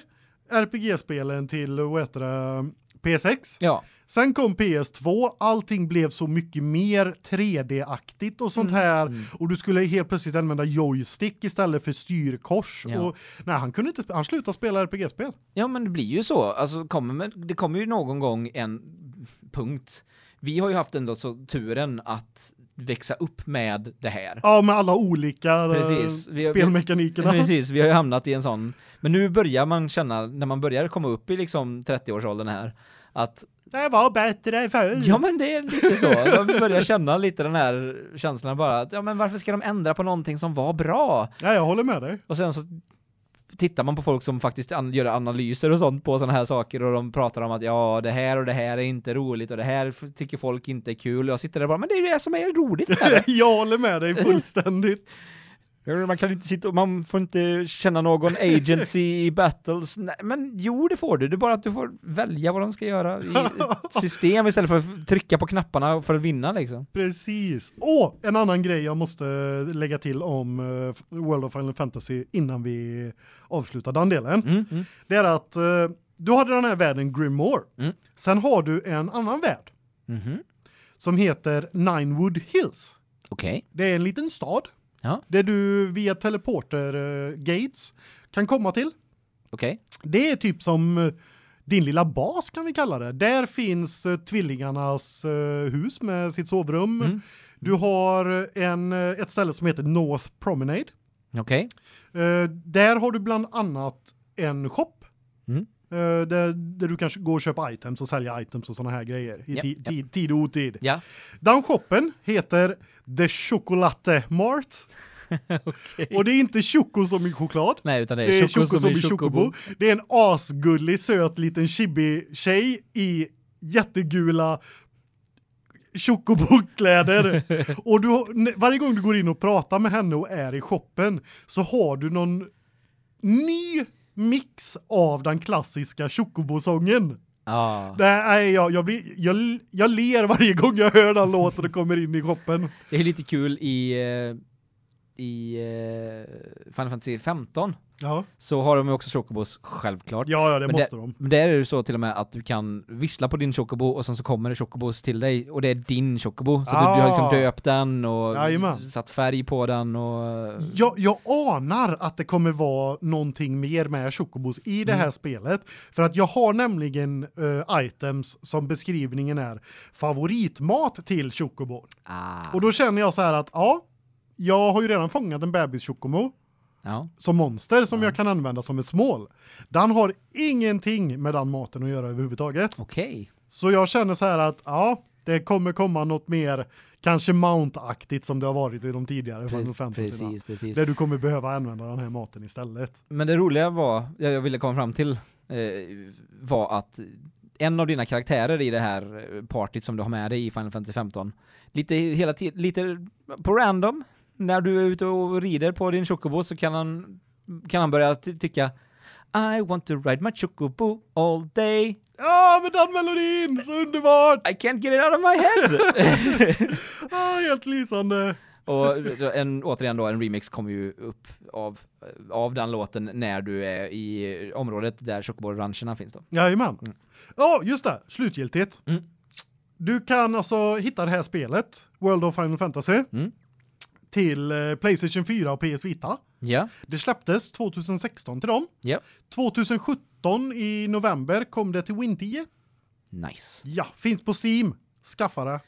RPG-spelen till heter det, P6. ja, Sen kom PS2, allting blev så mycket mer 3D-aktigt och sånt här Mm. och du skulle helt plötsligt använda joystick istället för styrkors Ja. och nej han kunde inte han slutade spela RPG-spel. ja men det blir ju så. Alltså kommer det kommer ju någon gång en punkt. Vi har ju haft ändå så turen att växa upp med det här. Ja, med alla olika eh, Precis. Vi- spelmekanikerna. Precis, vi har ju hamnat i en sån. Men nu börjar man känna, när man börjar komma upp i liksom 30-årsåldern här, att Det var bättre förr. ja men det är lite så. Man börjar känna lite den här känslan bara att ja men varför ska de ändra på någonting som var bra? Ja, jag håller med dig. Och sen så tittar man på folk som faktiskt an- gör analyser och sånt på sådana här saker och de pratar om att ja, det här och det här är inte roligt och det här tycker folk inte är kul. Jag sitter där bara, men det är ju det som är roligt med det. jag håller med dig fullständigt. Man kan inte sitta och man får inte känna någon agency i battles. Nej, men jo, det får du. Det är bara att du får välja vad de ska göra i ett system istället för att trycka på knapparna för att vinna liksom. Precis. Och en annan grej jag måste lägga till om eh, World of Final Fantasy innan vi avslutar den delen. Mm, mm. Det är att eh, du hade den här världen Grimoire. Mm. Sen har du en annan värld Mhm. som heter Ninewood Hills. Okej. Det är en liten stad Ja. där du via teleporter eh, gates kan komma till. Okej. Det är typ som eh, din lilla bas kan vi kalla det. Där finns eh, tvillingarnas hus med sitt sovrum. Mm. Du har en ett ställe som heter North Promenade. Okej. Eh, där har du bland annat en shop. Mm. Eh, där, där du kanske går och köper items och sälja items och såna här grejer i Ja, ti- ti- tid och otid. Ja. Den shoppen heter The Chocolate Mart. Och det är inte choco som i choklad. Nej, utan det Det är, är choco som i Chocobo. Det är en asgullig söt liten chibi-tjej i jättegula chocobokläder. och du varje gång du går in och pratar med henne och är i shoppen så har du någon ny mix av den klassiska chocobosången. Ja. Nej, jag, jag, blir, jag, jag ler varje gång jag hör den låten och kommer in i shoppen. Det är lite kul i eh, i eh, Final Fantasy 15 Ja, så har de ju också chocobos självklart. ja, ja det Men måste de. Men där är det så till och med att du kan vissla på din chocobo och sen så kommer det chocobos till dig och det är din chocobo så du, du har liksom Ah. döpt den och Jajamän. satt färg på den och Jag, jag anar att det kommer vara någonting mer med chocobos i det här Mm. spelet för att jag har nämligen eh, items som beskrivningen är favoritmat till chocobon. ah. Och då känner jag så här att ja, jag har ju redan fångat en bebis chocobo ja. som monster som Ja. jag kan använda som ett smål. Den har ingenting med den maten att göra överhuvudtaget. Okej. Så jag känner så här att ja, det kommer komma något mer kanske mount-aktigt som det har varit i de tidigare Precis, Fantasy. precis, precis. Där du kommer behöva använda den här maten istället. Men det roliga var, jag jag ville komma fram till, eh, var att en av dina karaktärer i det här eh, partyt som du har med dig i Final Fantasy 15, lite hela tiden, lite på random, när du är ute och rider på din chocobo så kan han, kan han börja ty- tycka I want to ride my chocobo all day. Ja, men den melodin! Så underbart! I can't get it out of my head! Ah, helt lysande. och en, återigen då, en remix kommer ju upp av, av den låten när du är i området där chocobo-rancherna finns då. Jajamän. Mm. Ja, just det. Slutgiltigt. Mm. Du kan alltså hitta det här spelet, World of Final Fantasy, Mm. Till eh, PlayStation 4 och PS Vita. Ja, Det släpptes 2016 till dem. ja. 2017 i november kom det till Win 10. Nice. Ja, finns på Steam. Skaffa det.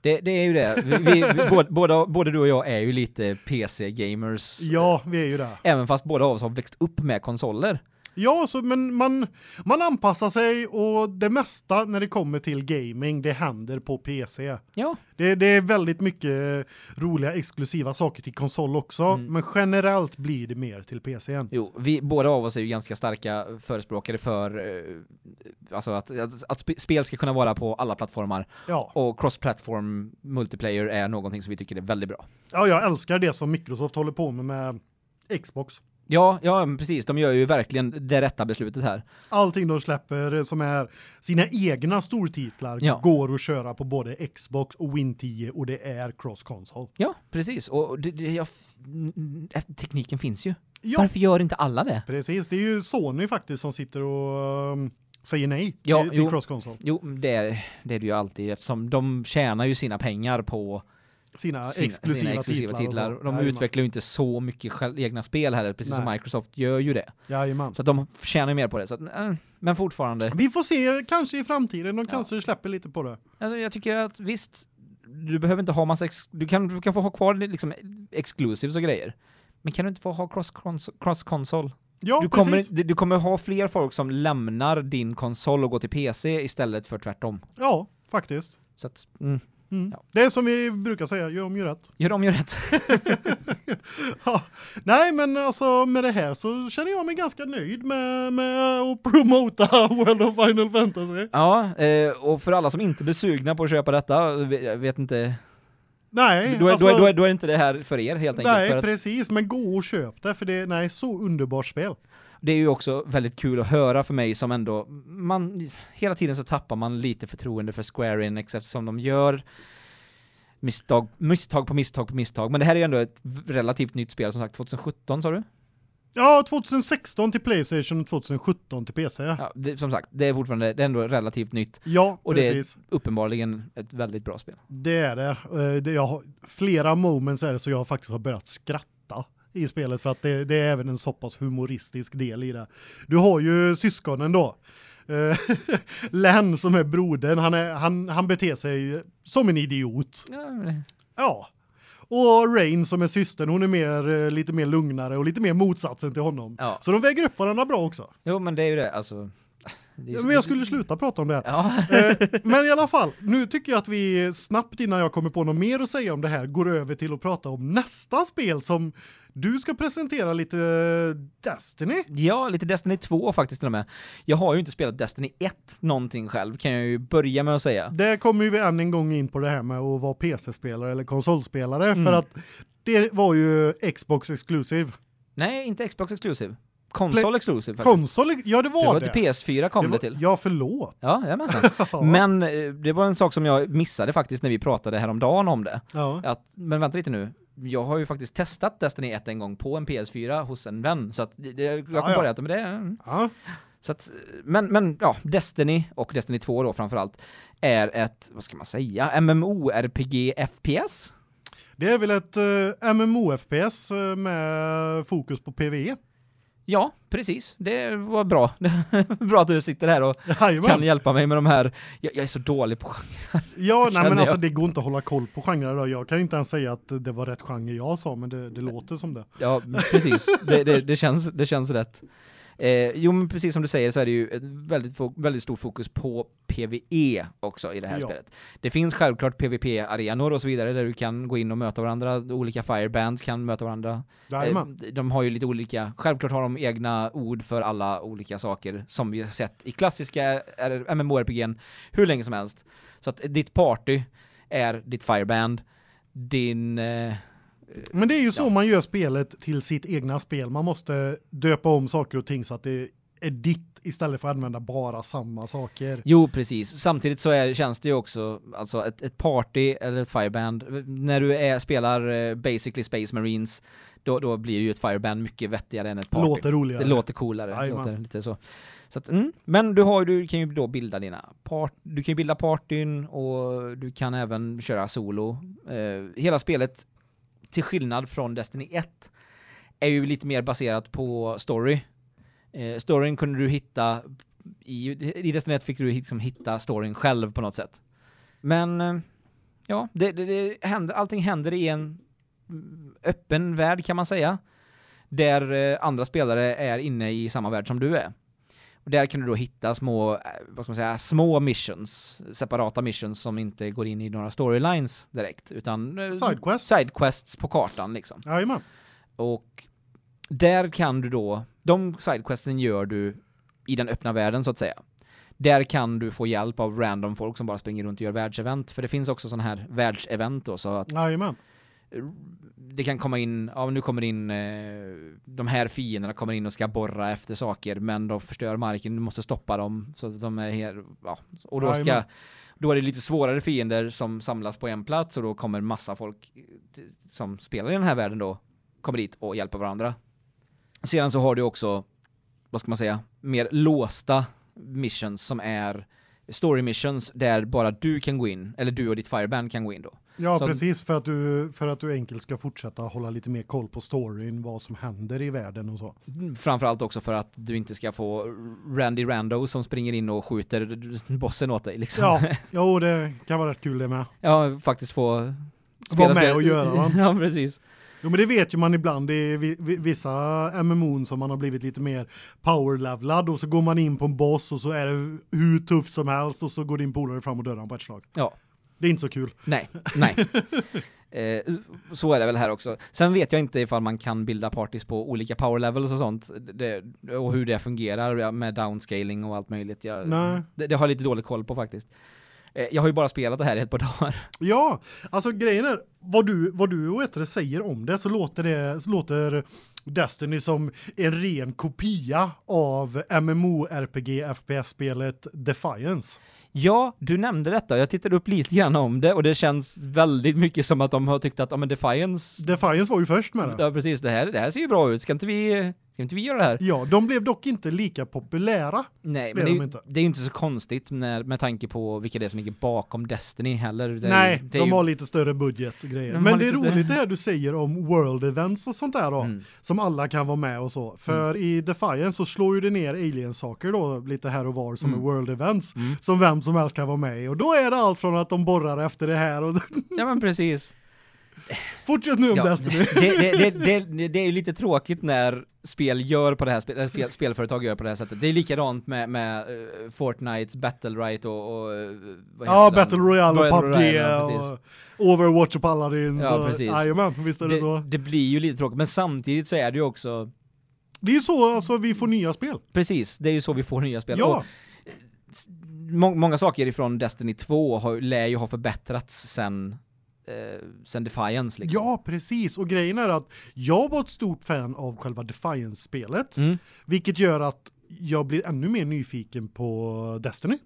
Det, det är ju det. Vi, vi, vi, båda, både du och jag är ju lite PC-gamers. Ja, vi är ju där. Även fast båda av oss har växt upp med konsoler. Ja, så, men man, man anpassar sig och det mesta när det kommer till gaming, det händer på PC. Ja. Det, det är väldigt mycket roliga exklusiva saker till konsol också, Mm. men generellt blir det mer till PC än. Jo, vi båda av oss är ju ganska starka förespråkare för eh, alltså att, att, att sp- spel ska kunna vara på alla plattformar Ja. och cross-platform multiplayer är någonting som vi tycker är väldigt bra. ja, jag älskar det som Microsoft håller på med med Xbox. Ja, ja precis. De gör ju verkligen det rätta beslutet här. Allting de släpper som är sina egna stortitlar Ja. går att köra på både Xbox och Win 10 och det är cross console. Ja, precis. Och det, det, jag, tekniken finns ju. Ja, Varför gör inte alla det? precis. Det är ju Sony faktiskt som sitter och um, säger nej Ja, till, cross console. Jo, det är, det är det ju alltid eftersom de tjänar ju sina pengar på Sina, sina exklusiva, sina exklusiva titlar. titlar. och. De Jajamän. utvecklar ju inte så mycket själv, egna spel heller, precis som Nej. Microsoft gör ju det. Jajamän. Så att de tjänar ju mer på det. Så att, eh, men fortfarande. Vi får se kanske i framtiden, de Ja. kanske släpper lite på det. Alltså, jag tycker att visst, du behöver inte ha massa, ex, du, kan, du kan få ha kvar liksom exclusives och grejer. Men kan du inte få ha cross, cross, console? Ja, du, kommer, precis. du kommer ha fler folk som lämnar din konsol och går till PC istället för tvärtom. Ja, faktiskt. Så att, mm, Mm. Ja. Det är som vi brukar säga, gör om gör rätt. gör om, gör rätt. Ja. Nej, men alltså med det här så känner jag mig ganska nöjd med, med att promota World of Final Fantasy. ja, eh, och för alla som inte blir sugna på att köpa detta, vet inte, Nej, då, är- alltså, då, är- då, är- då är inte det här för er helt enkelt. nej precis, men gå och köp det för det är nej, så underbart spel. Det är ju också väldigt kul att höra för mig som ändå, man, hela tiden så tappar man lite förtroende för Square Enix eftersom de gör misstag, misstag på misstag på misstag. Men det här är ju ändå ett relativt nytt spel, som sagt 2017 sa du? Ja, 2016 till Playstation och 2017 till PC. Ja, det, som sagt, det är fortfarande, det är ändå relativt nytt. ja Och det är- precis. Uppenbarligen ett väldigt bra spel. Det är det. Eh, det jag har, flera moments är det så jag faktiskt har börjat skratta i spelet för att det, det är även en så pass humoristisk del i det. Du har ju syskonen då. Eh, Len som är brodern, han, är, han, han beter sig som en idiot. Ja. Och Rain som är systern, hon är mer, eh, lite mer lugnare och lite mer motsatsen till honom. ja. Så de väger upp varandra bra också. Jo, men det är ju det, alltså. Det ju- Men jag skulle sluta prata om det här. Ja, Eh, men i alla fall, nu tycker jag att vi snabbt innan jag kommer på något mer att säga om det här går över till att prata om nästa spel som du ska presentera lite eh, Destiny. Ja, lite Destiny 2 faktiskt till och med. Jag har ju inte spelat Destiny 1 någonting själv, kan jag ju börja med att säga. Där kommer ju vi än en gång in på det här med att vara PC-spelare eller konsolspelare Mm. för att det var ju Xbox exclusive. Nej, inte Xbox Exclusive. Konsol Exclusive faktiskt. Konsol, ja det var det var det. till PS4 kom det, var, till. Ja, förlåt. Ja, jajamensan. Ja. Men eh, det var en sak som jag missade faktiskt när vi pratade häromdagen om det. ja. Att, men vänta lite nu. Jag har ju faktiskt testat Destiny 1 en gång på en PS4 hos en vän, så att det, det- jag kom Ja, på det att men det, ja. Så att, men, men ja, Destiny och Destiny 2 då framförallt är ett, vad ska man säga, MMORPG FPS? Det är väl ett uh, MMO-FPS eh, med fokus på PvE. Ja, precis. Det var bra. bra att du sitter här och kan Jajamän. hjälpa mig med de här. Jag, jag är så dålig på genre. Ja, nej men alltså det går inte att hålla koll på genrer då. Jag kan inte ens säga att det var rätt genre jag sa, men det, det låter som det. Ja, precis. Det, det, det, känns, det känns rätt. Eh, jo, men precis som du säger så är det ju ett väldigt, väldigt stor fokus på PVE också i det här Ja. spelet. Det finns självklart PVP-arenor och så vidare där du kan gå in och möta varandra, olika firebands kan möta varandra. Eh, de har ju lite olika, självklart har de egna ord för alla olika saker som vi har sett i klassiska MMORPG'n hur länge som helst. Så att ditt party är ditt fireband, din... Eh, Men det är ju så Ja. man gör spelet till sitt egna spel. Man måste döpa om saker och ting så att det är ditt istället för att använda bara samma saker. jo, precis. Samtidigt så är, känns det ju också, alltså ett, ett party eller ett fireband, när du är, spelar eh, basically Space Marines, då, då blir ju ett fireband mycket vettigare än ett party. Låter roligare. Det låter coolare, låter lite så. så att, mm. Men du, har, du kan ju då bilda dina part, du kan ju bilda partyn och du kan även köra solo. Eh, hela spelet, till skillnad från Destiny 1, är ju lite mer baserat på story. Eh, storyn kunde du hitta, i, i Destiny 1 fick du liksom hitta storyn själv på något sätt. Men, eh, ja, det, det, det händer, allting händer i en öppen värld kan man säga. där eh, andra spelare är inne i samma värld som du är. Och där kan du då hitta små, eh, vad ska man säga, små missions, separata missions som inte går in i några storylines direkt, utan eh, Sidequests. sidequests på kartan liksom. Jajamän. Och där kan du då, de sidequesten gör du i den öppna världen så att säga. Där kan du få hjälp av random folk som bara springer runt och gör världsevent, för det finns också sådana här världsevent då, så att Jajamän. Det kan komma in, ja nu kommer in, eh, de här fienderna kommer in och ska borra efter saker, men de förstör marken, du måste stoppa dem, så att de är här, ja, och då ska, då är det lite svårare fiender som samlas på en plats och då kommer massa folk eh, som spelar i den här världen då, kommer dit och hjälper varandra. Sedan så har du också, vad ska man säga, mer låsta missions som är story missions där bara du kan gå in, eller du och ditt fireband kan gå in då. Ja, Så- precis för att du för att du enkelt ska fortsätta hålla lite mer koll på storyn, vad som händer i världen och så. Framförallt också för att du inte ska få Randy Rando som springer in och skjuter bossen åt dig liksom. Ja, jo, det kan vara rätt kul det med. ja faktiskt få Vara med och göra ja, precis. Jo, men det vet ju man ibland vi- vi- vissa MMO'n som man har blivit lite mer power-levlad och så går man in på en boss och så är det hur tuff som helst och så går din polare fram och dödar honom på ett slag. Ja. Det är inte så kul. Nej, nej. Eh, så är det väl här också. Sen vet jag inte ifall man kan bilda parties på olika power levels och sånt, det, och hur det fungerar med downscaling och allt möjligt. Jag, Nej. det, det har jag lite dålig koll på faktiskt. Eh, jag har ju bara spelat det här i ett par dagar. Ja, alltså grejen är vad du vad du och Etre säger om det så låter det så låter Destiny som en ren kopia av MMORPG FPS-spelet Defiance. Ja, du nämnde detta. Jag tittade upp lite grann om det och det känns väldigt mycket som att de har tyckt att, ja men Defiance, Defiance var ju först med det. ja precis, det här, det här ser ju bra ut. Ska inte vi, ska inte vi göra det här? Ja, de blev dock inte lika populära. Nej, men det, de är, inte. ju- det är ju inte så konstigt när, med tanke på vilka det är som ligger bakom Destiny heller. Det Nej, är de ju, har lite större budget och grejer. De Men det är lite större- roligt det här du säger om world events och sånt där då. Mm. Som alla kan vara med och så. För i Defiance så slår ju det ner alien-saker då lite här och var som Mm. är world events. Mm. Som vem som helst kan vara med i. Och då är det allt från att de borrar efter det här och Ja men precis. Fortsätt nu om Ja, Destiny. det, det, det, det, är ju lite tråkigt när spel gör på det här, spel, spel, spelföretag gör på det här sättet. Det är likadant med, med uh, Fortnite, Battle.right och, och uh, vad Ja? Battle Royale och Battle PUBG och Overwatch och Paladins. Ja, och- precis. Jajamän, visst är det, så. det, blir ju lite tråkigt, men samtidigt så är det ju också, Det är ju så alltså vi får nya spel. precis, det är ju så vi får nya spel. Ja, Och må, många saker ifrån Destiny 2 har, lär ju ha förbättrats sen, eh, sen Defiance liksom. ja, precis. Och grejen är att jag var ett stort fan av själva Defiance-spelet. Mm, Vilket gör att jag blir ännu mer nyfiken på Destiny.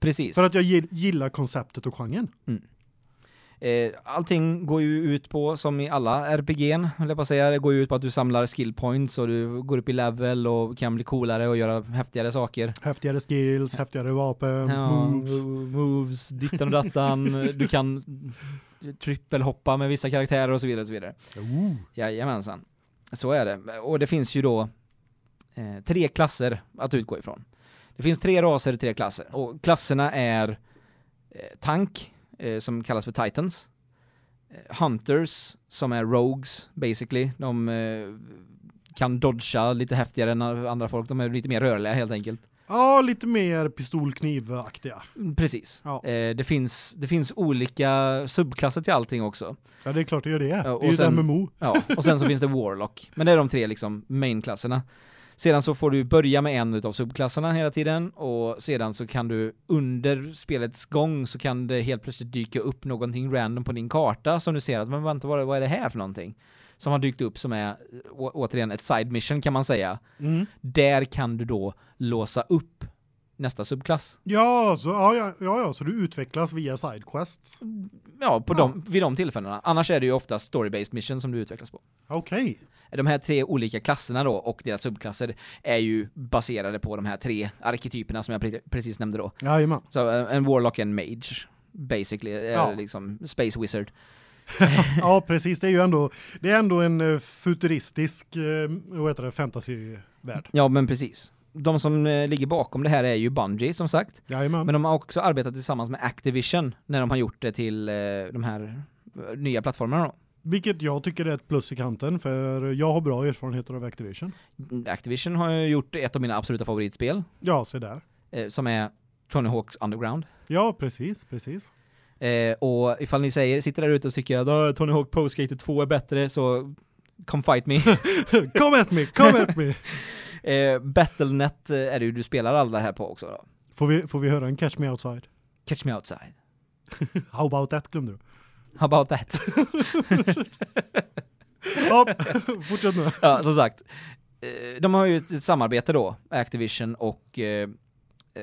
precis. För att jag gill- gillar konceptet och genren. Eh, allting går ju ut på, som i alla RPG'n, jag på säga, det går ju ut på att du samlar skill points och du går upp i level och kan bli coolare och göra häftigare saker. Häftigare skills, häftigare vapen, Ja, moves. mo- moves, dittan och dattan, du kan trippelhoppa med vissa karaktärer och så vidare och så vidare. Oh. Jajamensan. Så är det. Och det finns ju då eh, tre klasser att utgå ifrån. Det finns tre raser, tre klasser. Och klasserna är eh, tank, eh, som kallas för titans. Eh, hunters, som är rogues, basically. De eh, kan dodga lite häftigare än andra folk. De är lite mer rörliga helt enkelt. Ja, lite mer pistolknivaktiga. Precis. Ja. Eh, det, finns, det finns olika subklasser till allting också. Ja, det är klart det gör det. Ja, det och är ju sen- ett MMO. Ja, och sen så finns det Warlock. Men det är de tre liksom main-klasserna. Sedan så får du börja med en utav subklasserna hela tiden och sedan så kan du under spelets gång så kan det helt plötsligt dyka upp någonting random på din karta som du ser att men vänta är, vad är det här för någonting? Som har dykt upp som är å, återigen ett side mission kan man säga. Mm. Där kan du då låsa upp nästa subklass. Ja, så, ja, ja, ja, ja, så du utvecklas via sidequests. Ja, på Ja. De, vid de tillfällena. Annars är det ju ofta story-based mission som du utvecklas på. Okej. De här tre olika klasserna då och deras subklasser är ju baserade på de här tre arketyperna som jag pre- precis nämnde då. Jajamän. Så en, warlock, en mage, basically, är Ja. liksom space wizard. Ja, precis. Det är ju ändå, det är ändå en eh, futuristisk, eh, vad heter det, fantasyvärld. Ja, men precis. De som eh, ligger bakom det här är ju Bungie som sagt, Jajamän. men de har också arbetat tillsammans med Activision när de har gjort det till de här nya plattformarna då. Vilket jag tycker är ett plus i kanten för jag har bra erfarenheter av Activision. Activision har ju gjort ett av mina absoluta favoritspel Ja, se där. som är Tony Hawk's Underground. Ja, precis, precis. Eh, och ifall ni säger, sitter där ute och tycker att "Ah, Tony Hawk Pro Skater 2 är bättre så come fight me. come at me, come at me. eh, Battlenet eh, är det ju du spelar alla här på också då. Får vi, får vi höra en Catch Me Outside? Catch me outside. How about that glömde du? How about that? Ja, fortsätt nu. ja, som sagt. Eh, de har ju ett, samarbete då, Activision och eh,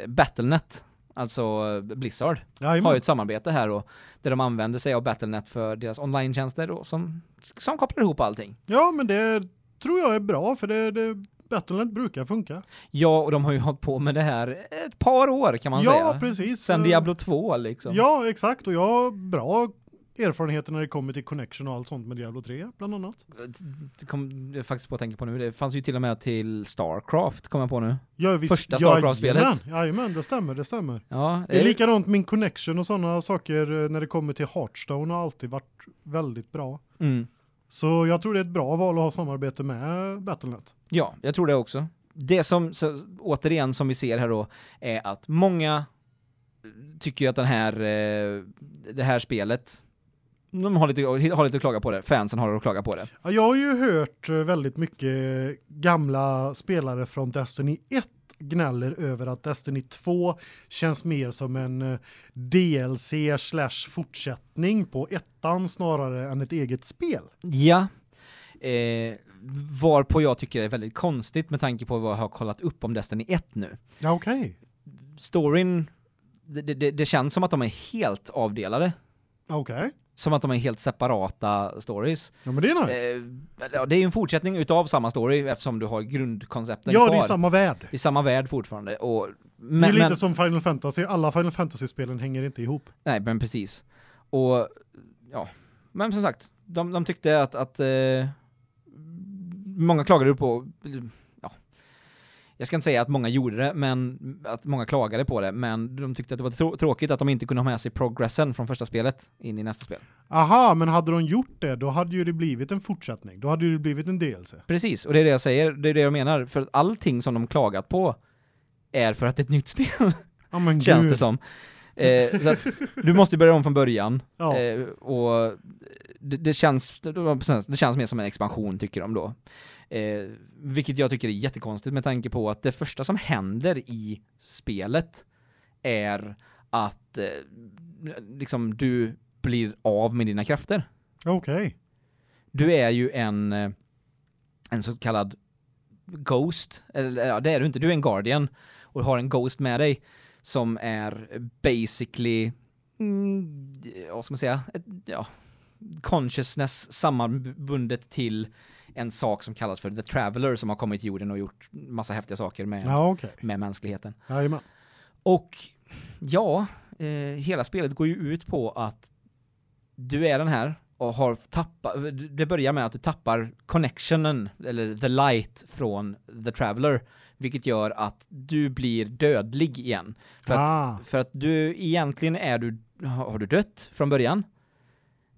Battlenet, alltså eh, Blizzard, har ju Jajamän. ett samarbete här och där de använder sig av Battlenet för deras online-tjänster då, som, som kopplar ihop allting. Ja, men det tror jag är bra för det, det Battlenet brukar funka. Ja, och de har ju hållit på med det här ett par år kan man ja, säga. precis. Sen Diablo 2 liksom. Ja, exakt och jag har bra erfarenheter när det kommer till connection och allt sånt med Diablo 3 bland annat. Det kom jag faktiskt på att tänka på nu. Det fanns ju till och med till Starcraft, kommer jag på nu. Ja, visst, Första Starcraft-spelet. Jajamän, Jajamän, det stämmer, det stämmer. Ja, Det är likadant min connection och sådana saker eh, när det kommer till Hearthstone har alltid varit väldigt bra. Mm. Så jag tror det är ett bra val att ha samarbete med Battlenet. Ja, jag tror det också. Det som, så, återigen som vi ser här då, är att många tycker ju att den här, eh, det här spelet, de har lite, har lite att klaga på det. Fansen har att klaga på det. Ja, jag har ju hört eh, väldigt mycket gamla spelare från Destiny 1 gnäller över att Destiny 2 känns mer som en eh, DLC slash fortsättning på ettan snarare än ett eget spel. Ja. Eh, varpå jag tycker det är väldigt konstigt med tanke på vad jag har kollat upp om Destiny 1 nu. Ja, okej. Storyn, det, det, det känns som att de är helt avdelade. Okej. Som att de är helt separata stories. Ja, men det är nice. Eh, ja, det är ju en fortsättning utav samma story eftersom du har grundkoncepten ja, kvar. det är samma värld. Det är samma värld fortfarande. Och, men, det är lite men, som Final Fantasy, alla Final Fantasy-spelen hänger inte ihop. Nej, men precis. Och, ja. Men som sagt, de, de tyckte att, att eh, många klagade på, ja. Jag ska inte säga att många gjorde det, men att många klagade på det, men de tyckte att det var trå- tråkigt att de inte kunde ha med sig progressen från första spelet in i nästa spel. Aha, men hade de gjort det, då hade ju det blivit en fortsättning. Då hade ju det blivit en DLC. Precis, och det är det jag säger, det är det jag menar, för att allting som de klagat på är för att det är ett nytt spel. Men känns det som. Eh, så att du måste börja om från början. Ja. Eh, och det, det, känns, det känns mer som en expansion tycker de då. Eh, vilket jag tycker är jättekonstigt med tanke på att det första som händer i spelet är att eh, liksom du blir av med dina krafter. Okej. Du är ju en, eh, en så kallad Ghost, eller ja, det är du inte, du är en Guardian och har en Ghost med dig som är basically, mm, vad ska man säga, ett, ja, consciousness sammanbundet till en sak som kallas för The Traveler som har kommit till jorden och gjort massa häftiga saker med, Ja, okej. med mänskligheten. Jajamän. Och ja, eh, hela spelet går ju ut på att du är den här och har tappat, det börjar med att du tappar connectionen, eller the light från the traveler, vilket gör att du blir dödlig igen. För att, ah, för att du, egentligen är du, har har du dött från början.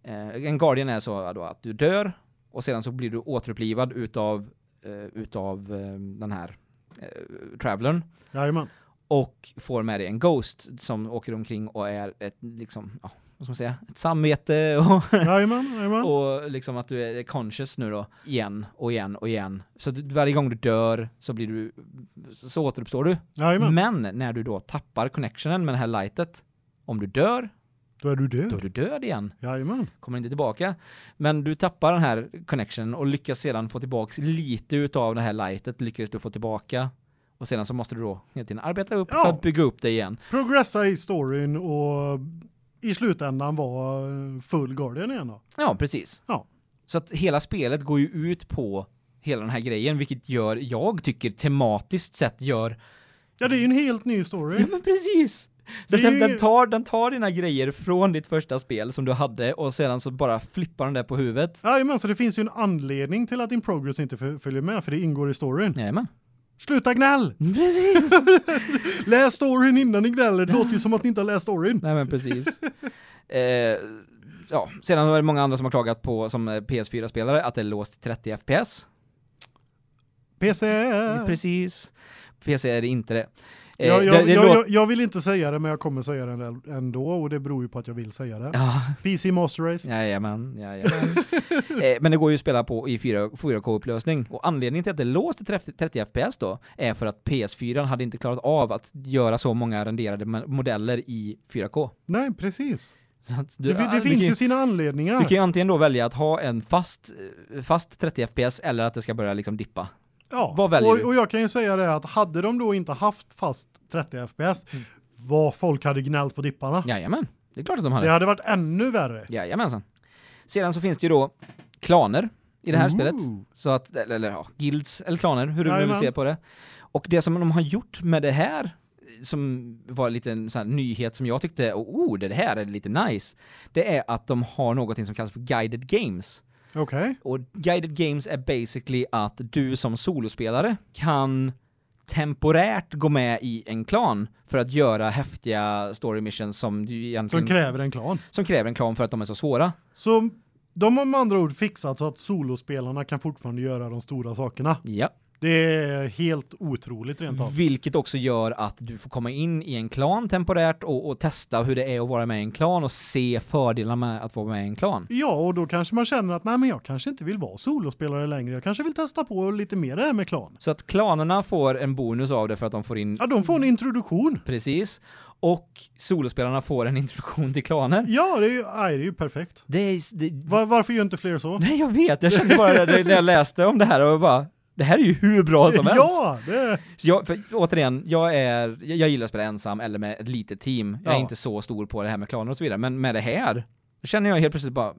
Eh, en Guardian är så då att du dör, och sedan så blir du återupplivad utav, eh, utav eh, den här eh, travelern jajamän. och får med dig en Ghost som åker omkring och är ett liksom, ja, vad ska man säga, ett samvete och, Jajamän, jajamän. och liksom att du är conscious nu då, igen och igen och igen. Så du, varje gång du dör så blir du, så återuppstår du. Jajamän. Men när du då tappar connectionen med det här lightet, om du dör, Då är du då är död. du död igen. Jajamän. Kommer inte tillbaka. Men du tappar den här connectionen och lyckas sedan få tillbaks lite utav det här lightet, lyckas du få tillbaka. Och sedan så måste du då hela tiden arbeta upp Ja. för att bygga upp det igen. Progressa i storyn och i slutändan vara full Guardian igen då. Ja, precis. Ja. Så att hela spelet går ju ut på hela den här grejen, vilket gör, jag tycker tematiskt sett gör, Ja, det är ju en helt ny story. ja men precis! Så den, den, tar, den tar dina grejer från ditt första spel som du hade och sedan så bara flippar den där på huvudet. Jajamän, så det finns ju en anledning till att din progress inte föl- följer med, för det ingår i storyn. Jajamän. Sluta gnäll! Precis! Läs storyn innan ni gnäller, det låter ju som att ni inte har läst storyn. Nej men precis. eh, ja, sedan är det många andra som har klagat på, som eh, PS4-spelare, att det är låst till 30 FPS. PC. Precis. PC är det inte det. Eh, Jag, det- jag, det jag, låter- jag, jag vill inte säga det men jag kommer säga det ändå- och det beror ju på att jag vill säga det. Ja, PC Master Race. jajamän, jajamän. eh, men det går ju att spela på i 4, 4K-upplösning. Och anledningen till att det låst till 30, 30 FPS då, är för att PS4 hade inte klarat av att göra så många renderade mo- modeller i 4K. Nej, precis. Så att du, Det, det du finns kan ju sina anledningar. Du kan ju antingen då välja att ha en fast, fast 30 FPS eller att det ska börja liksom dippa. Ja. vad väljer och, du? och jag kan ju säga det att hade de då inte haft fast 30 FPS Mm. vad folk hade gnällt på dipparna. Jajamän, det är klart att de hade. Det hade varit ännu värre. Jajamensan. Sedan så finns det ju då klaner i det här Ooh. spelet. Så att, eller, eller ja, guilds eller klaner, hur du vill se på det. Och det som de har gjort med det här, som var lite en sån nyhet som jag tyckte, oh, det här är lite nice. Det är att de har någonting som kallas för guided games. Okej. Och guided games är basically att du som solospelare kan temporärt gå med i en klan för att göra häftiga story missions som du egentligen Som kräver en klan. som kräver en klan för att de är så svåra. Så de har med andra ord fixat så att solospelarna kan fortfarande göra de stora sakerna. Ja. Det är helt otroligt rent av. Vilket också gör att du får komma in i en klan temporärt och, och testa hur det är att vara med i en klan och se fördelarna med att vara med i en klan. Ja, och då kanske man känner att nej men jag kanske inte vill vara solospelare längre. Jag kanske vill testa på lite mer det här med klan. Så att klanerna får en bonus av det för att de får in Ja, de får en introduktion. precis och solospelarna får en introduktion till klaner. Ja, det är ju, nej, det är ju perfekt. Det är, det, Va- varför gör inte fler så? Nej, jag vet. Jag kände bara det när jag läste om det här och bara det här är ju hur bra som helst. Ja, det Så jag, för, återigen, jag är, jag, gillar att spela ensam eller med ett litet team. Jag är Ja. inte så stor på det här med klaner och så vidare, men med det här, då känner jag helt plötsligt bara,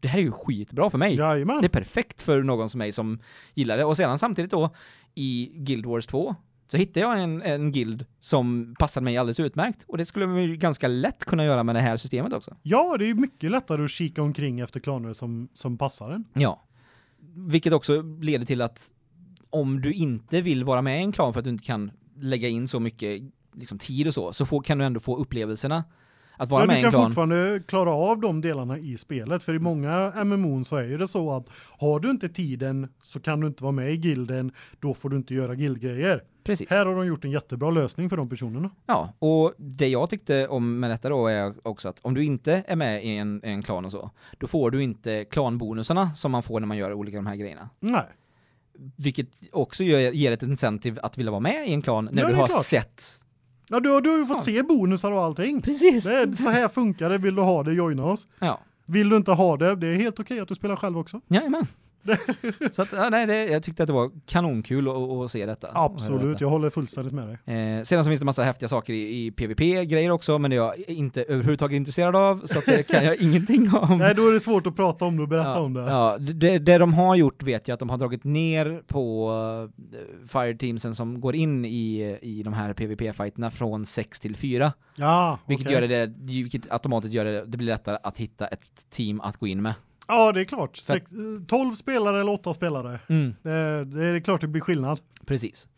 det här är ju skitbra för mig. Jajamän. Det är perfekt för någon som mig som gillar det. Och sedan samtidigt då, i Guild Wars 2, så hittade jag en, en guild som passade mig alldeles utmärkt. Och det skulle man ju ganska lätt kunna göra med det här systemet också. Ja, det är mycket lättare att kika omkring efter klaner som, som passar en. Ja. Vilket också leder till att om du inte vill vara med i en klan för att du inte kan lägga in så mycket liksom, tid och så, så får, kan du ändå få upplevelserna att vara Ja, med du i en kan klan. fortfarande klara av de delarna i spelet, för i många MMO så är ju det så att har du inte tiden så kan du inte vara med i gilden, då får du inte göra guildgrejer. Precis. Här har de gjort en jättebra lösning för de personerna. Ja, och det jag tyckte om med detta då är också att om du inte är med i en, en klan och så, då får du inte klanbonusarna som man får när man gör olika de här grejerna. Nej. Vilket också gör, ger ett incentiv att vilja vara med i en klan när Ja, du har klart. sett. Ja, du, du har ju fått Ja. se bonusar och allting. Precis. Det är, så här funkar det, vill du ha det, joina oss. Ja. Vill du inte ha det, det är helt okej att du spelar själv också. Jajamän. så att, ja, nej, det, jag tyckte att det var kanonkul att, att se detta. Absolut, detta. jag håller fullständigt med dig. Eh, sedan så finns det massa häftiga saker i, i PVP-grejer också, men det är jag inte överhuvudtaget intresserad av, så det kan jag ingenting om. Nej, då är det svårt att prata om det och berätta ja, om det. Ja, det, det de har gjort vet jag att de har dragit ner på uh, fireteamsen som går in i, i de här PVP-fighterna från 6 till 4. Ja, Vilket okej. gör det, vilket automatiskt gör det, det blir lättare att hitta ett team att gå in med. Ja, det är klart. Sex, 12 spelare eller 8 spelare. Mm. Det, det är klart det blir skillnad. Precis.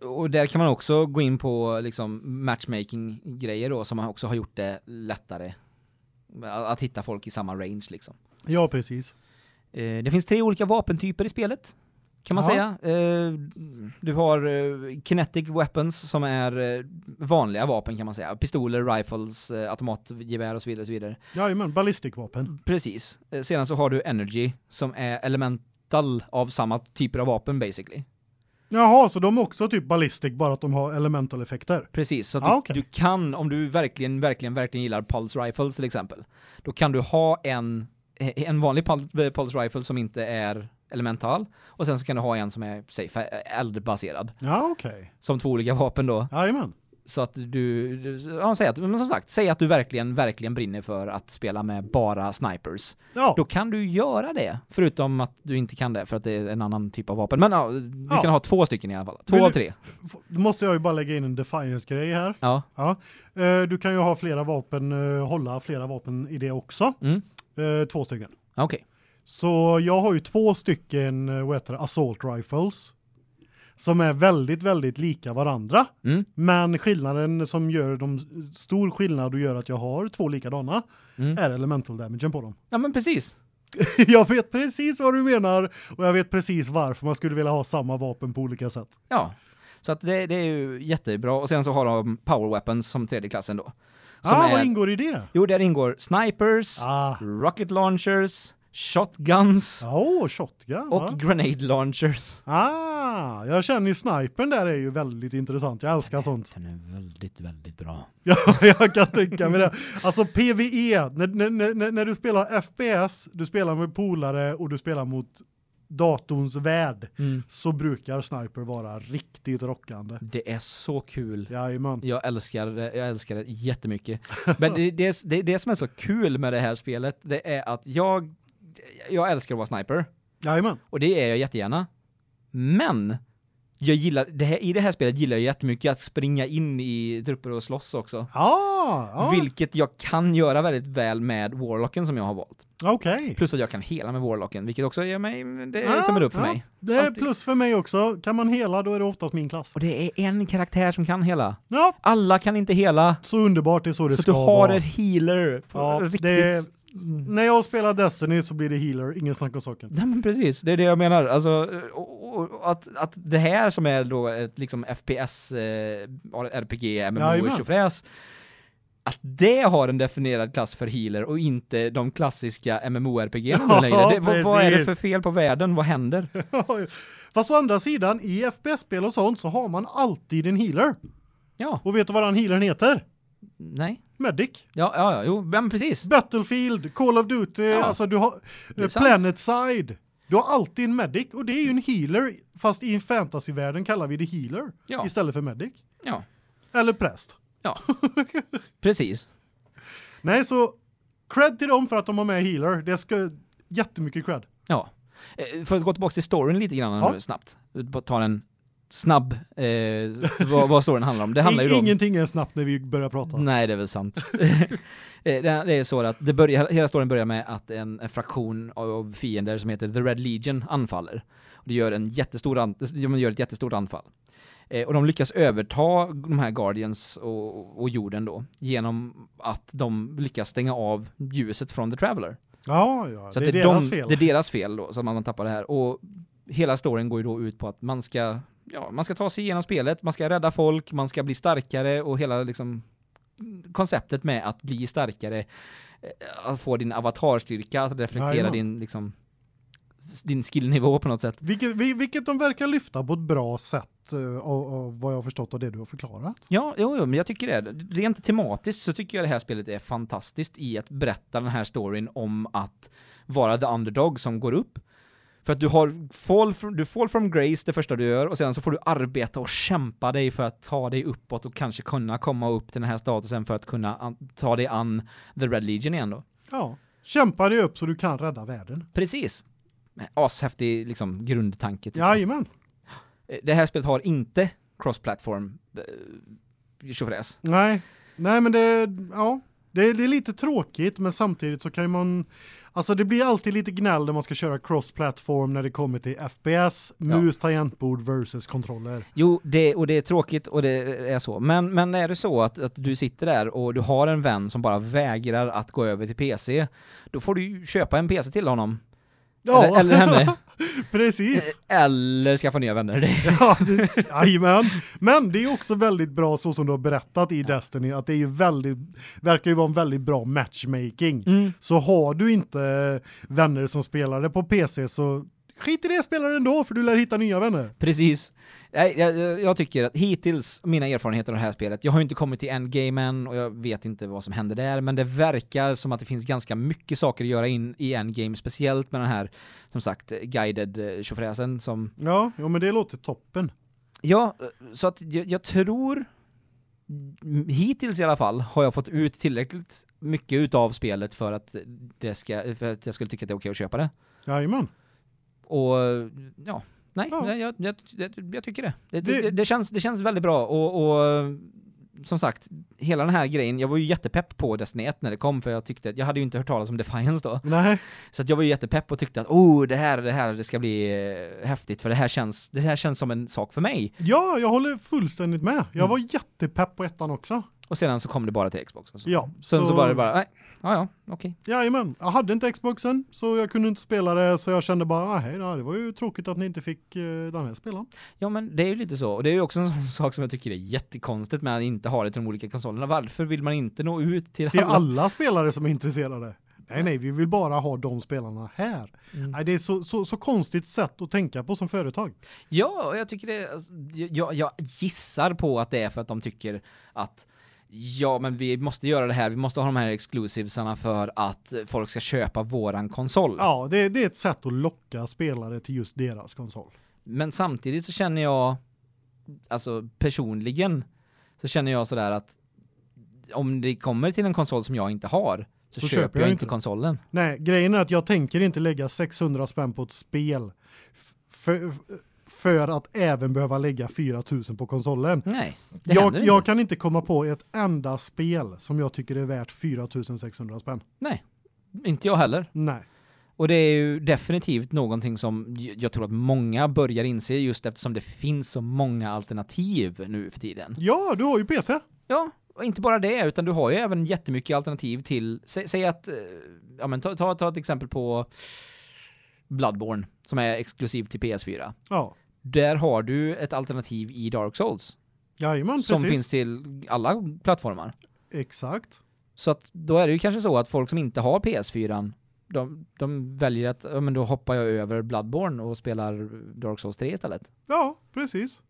Och där kan man också gå in på liksom matchmaking-grejer då, som också har gjort det lättare att hitta folk i samma range liksom. Ja, precis. Eh, det finns tre olika vapentyper i spelet, kan man Ja. säga. Eh, du har eh, kinetic weapons som är eh, vanliga vapen kan man säga. Pistoler, rifles, automatgevär och så vidare. Och så vidare. Jajamän, ballistikvapen. Precis. Eh, sedan så har du energy som är elemental av samma typer av vapen basically. Jaha, så de är också typ ballistic, bara att de har elemental effekter. Precis, så att Ah, du, okej. du kan, om du verkligen, verkligen, verkligen gillar Pulse Rifles till exempel, då kan du ha en, en vanlig Pul- Pulse Rifle som inte är elemental, och sen så kan du ha en som är, säg, eldbaserad. Ja, okej. Som två olika vapen då. Jajamän. Så att du, ja, säg att, men som sagt, säg att du verkligen, verkligen brinner för att spela med bara snipers. Ja, Då kan du göra det, förutom att du inte kan det för att det är en annan typ av vapen. Men ja, du Ja. kan ha två stycken i alla fall. Två Vill av tre. då måste jag ju bara lägga in en defiance-grej här. Ja. Ja. Eh, Du kan ju ha flera vapen, eh, hålla flera vapen i det också. Mm. Eh, Två stycken. Okej. Så jag har ju två stycken, eh, vad heter det, assault rifles. som är väldigt väldigt lika varandra. Mm. Men skillnaden som gör dem stor skillnad och gör att jag har två likadana Mm. är elemental damagen på dem. Ja men precis. jag vet precis vad du menar och jag vet precis varför man skulle vilja ha samma vapen på olika sätt. Ja. Så att det, det är ju jättebra och sen så har de power weapons som tredje klassen då. Som ah, är, vad ingår i det? Jo, där ingår snipers, Ah, rocket launchers, shotguns Ja, oh, shotgun. och va? grenade launchers. Ah, jag känner ju snipern där är ju väldigt intressant. Jag älskar sånt. Den är väldigt, väldigt bra. Ja, jag kan tänka mig det. Alltså PVE, när, när, när, när du spelar FPS, du spelar med polare och du spelar mot datorns värld Mm. så brukar sniper vara riktigt rockande. Det är så kul. Jajamän. Jag älskar det, jag älskar det jättemycket. Men det, det, det, det som är så kul med det här spelet, det är att jag, jag älskar att vara sniper. Jajamän. Och det är jag jättegärna. Men, jag gillar, det här, i det här spelet gillar jag jättemycket att springa in i trupper och slåss också. Ah, ja, Vilket jag kan göra väldigt väl med Warlocken som jag har valt. okej. Plus att jag kan hela med Warlocken, vilket också ger mig, det Ah, tummen upp för ja. mig. Det är Alltid. plus för mig också. Kan man hela då är det oftast min klass. Och det är en karaktär som kan hela. Ja, Alla kan inte hela. så underbart, det är så det Så ska du har vara. en healer. Ja, riktigt. det När jag spelar Destiny så blir det healer, ingen snack om saken. Nej men precis, det är det jag menar. Alltså, och, och, att, att det här som är då ett liksom FPS, eh, RPG, MMO Jajamän. Att det har en definierad klass för healer och inte de klassiska MMORPG Ja, längre. Det, vad, vad är det för fel på världen? Vad händer? Fast å andra sidan, i FPS-spel och sånt så har man alltid en healer. Ja, Och vet du vad den healern heter? nej. Medic. Ja, ja, ja, jo, men precis. Battlefield, Call of Duty, Ja, alltså du har eh. Planetside. Du har alltid en medic och det är ju en healer fast i fantasyvärlden kallar vi det healer Ja. istället för medic. Ja, Eller präst. Ja. precis. Nej, så cred till dem för att de har med healer. Det ska jättemycket cred. Ja. Eh, För att gå tillbaka till storyn lite grann Ja. nu snabbt. Ta en snabb, eh, vad, vad storyn handlar om. Det handlar ju om... ingenting är snabbt när vi börjar prata. Nej, det är väl sant. Eh, det, är så att det börjar, hela storyn börjar med att en, en fraktion av fiender som heter The Red Legion anfaller. Och det gör en jättestor, an, de gör ett jättestort anfall. Eh, och de lyckas överta de här Guardians och, och jorden då genom att de lyckas stänga av ljuset från The Traveler. Ja, ja, Så det är det deras de, fel. Det är deras fel då, så att man tappar det här. Och hela storyn går ju då ut på att man ska, ja, man ska ta sig igenom spelet, man ska rädda folk, man ska bli starkare och hela liksom konceptet med att bli starkare, eh, att få din avatarstyrka att reflektera Jajamän. din liksom din skillnivå på något sätt. Vilket, vi- vilket de verkar lyfta på ett bra sätt eh, av, av vad jag har förstått av det du har förklarat. Ja, jo, jo, men jag tycker det. Rent tematiskt så tycker jag det här spelet är fantastiskt i att berätta den här storyn om att vara the underdog som går upp. För att du har fall from, du fall from grace det första du gör och sedan så får du arbeta och kämpa dig för att ta dig uppåt och kanske kunna komma upp till den här statusen för att kunna ta dig an the Red Legion igen då. Ja, kämpa dig upp så du kan rädda världen. Precis. Ashäftig liksom grundtanke. jag. Jajamän. Eh, Det här spelet har inte cross-platform eh, tjofräs. Nej, nej men det, ja, det, det är lite tråkigt men samtidigt så kan man, alltså det blir alltid lite gnäll när man ska köra cross-platform när det kommer till FPS, mus, tangentbord versus kontroller. Jo, det, och det är tråkigt och det är så. Men, men är det så att, att du sitter där och du har en vän som bara vägrar att gå över till PC, då får du ju köpa en PC till honom. Eller, eller henne. precis. Eller skaffa nya vänner. Ja, jajamän. Men det är också väldigt bra så som du har berättat i Destiny att det är ju väldigt verkar ju vara en väldigt bra matchmaking. Mm. Så har du inte vänner som spelar det på PC så skit i det spelar ändå för du lär hitta nya vänner. Precis. Nej, jag, jag- tycker att hittills, mina erfarenheter av det här spelet, jag har ju inte kommit till endgame än och jag vet inte vad som händer där, men det verkar som att det finns ganska mycket saker att göra in i endgame, speciellt med den här, som sagt, guided eh, tjofräsen som Ja, ja men det låter toppen. Ja, så att jag, jag tror hittills i alla fall har jag fått ut tillräckligt mycket utav spelet för att det ska för att jag skulle tycka att det är okej att köpa det. Jajamän. Och ja, nej, Ja. Jag, jag, jag, jag tycker det. Det, Det- det. det känns det känns väldigt bra och, och som sagt, hela den här grejen, jag var ju jättepepp på Destiny 1 när det kom för jag tyckte jag hade ju inte hört talas om Defiance då. Nej. Så att jag var ju jättepepp och tyckte att oh, det här det här det ska bli eh, häftigt för det här känns det här känns som en sak för mig. Ja, jag håller fullständigt med. Jag Mm. var jättepepp på ettan också. Och sedan så kom det bara till Xbox och så. Ja, Sen så, så- det bara nej. Ja ja, okej. Jajamän, jag hade inte Xboxen så jag kunde inte spela det så jag kände bara nej, det var ju tråkigt att ni inte fick eh, den här spelaren. Ja men det är ju lite så och det är ju också en sån sak som jag tycker är jättekonstigt med att inte ha det till de olika konsolerna. Varför vill man inte nå ut till Det är alla? alla spelare som är intresserade. Nej, nej, vi vill bara ha de spelarna här. Mm. Nej, det är så, så, så konstigt sätt att tänka på som företag. Ja, och jag tycker det, alltså, jag, jag gissar på att det är för att de tycker att ja, men vi måste göra det här, vi måste ha de här exclusivesarna för att folk ska köpa våran konsol. Ja, det, det är ett sätt att locka spelare till just deras konsol. Men samtidigt så känner jag, alltså personligen, så känner jag sådär att om det kommer till en konsol som jag inte har, så, Så köper jag, inte det. konsolen. Nej, grejen är att jag tänker inte lägga 600 spänn på ett spel f- för, för att även behöva lägga 4000 på konsolen. Nej, Jag, händer jag inte. kan inte komma på ett enda spel som jag tycker är värt 4600 spänn. Nej, inte jag heller. Nej. Och det är ju definitivt någonting som jag tror att många börjar inse just eftersom det finns så många alternativ nu för tiden. Ja, du har ju PC. Ja, och inte bara det, utan du har ju även jättemycket alternativ till, sä, säg att, eh, ja men ta, ta, ta ett exempel på Bloodborne, som är exklusiv till PS4. Ja. Där har du ett alternativ i Dark Souls, Jajamän, som precis. finns till alla plattformar. Exakt. Så att då är det ju kanske så att folk som inte har PS4 de, de väljer att, ja men då hoppar jag över Bloodborne och spelar Dark Souls 3 istället. Ja, precis.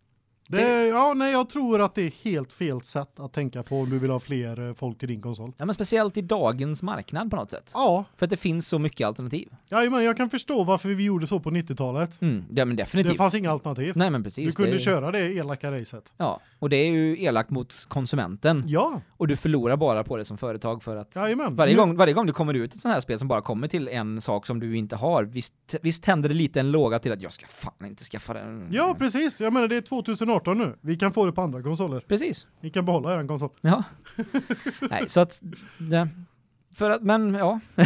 Det, Det- ja, nej, jag tror att det är helt fel sätt att tänka på om du vill ha fler eh, folk till din konsol. Ja men speciellt i dagens marknad på något sätt. Ja, För att det finns så mycket alternativ. jajamän, jag kan förstå varför vi gjorde så på 90-talet. Mm, ja men Det definitivt. fanns inga alternativ. Nej men precis. Du kunde det, köra det elaka racet. Ja, och det är ju elakt mot konsumenten. Ja, Och du förlorar bara på det som företag för att jajamän. varje Nu- gång, varje gång du kommer ut ett sånt här spel som bara kommer till en sak som du inte har, visst, visst tänder det lite en låga till att jag ska fan inte skaffa det. Ja, precis. Jag menar det är 2018 nu. Vi kan få det på andra konsoler. Precis. Ni kan behålla er konsol. Ja. Nej, så att det, för att men ja.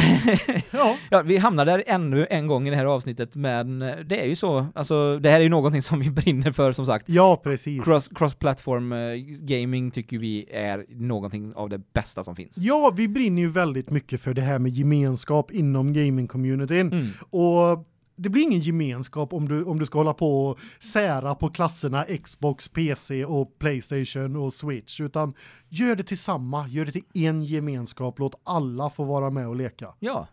Ja, ja, vi hamnar där ännu en gång i det här avsnittet men eh, det är ju så alltså det här är ju någonting som vi brinner för som sagt. ja precis. Cross cross platform eh, gaming tycker vi är någonting av det bästa som finns. Ja, vi brinner ju väldigt mycket för det här med gemenskap inom gaming-communityn. Mm. Och det blir ingen gemenskap om du om du ska hålla på och sära på klasserna Xbox, PC och PlayStation och Switch utan gör det tillsammans, gör det till en gemenskap, låt alla få vara med och leka. Ja.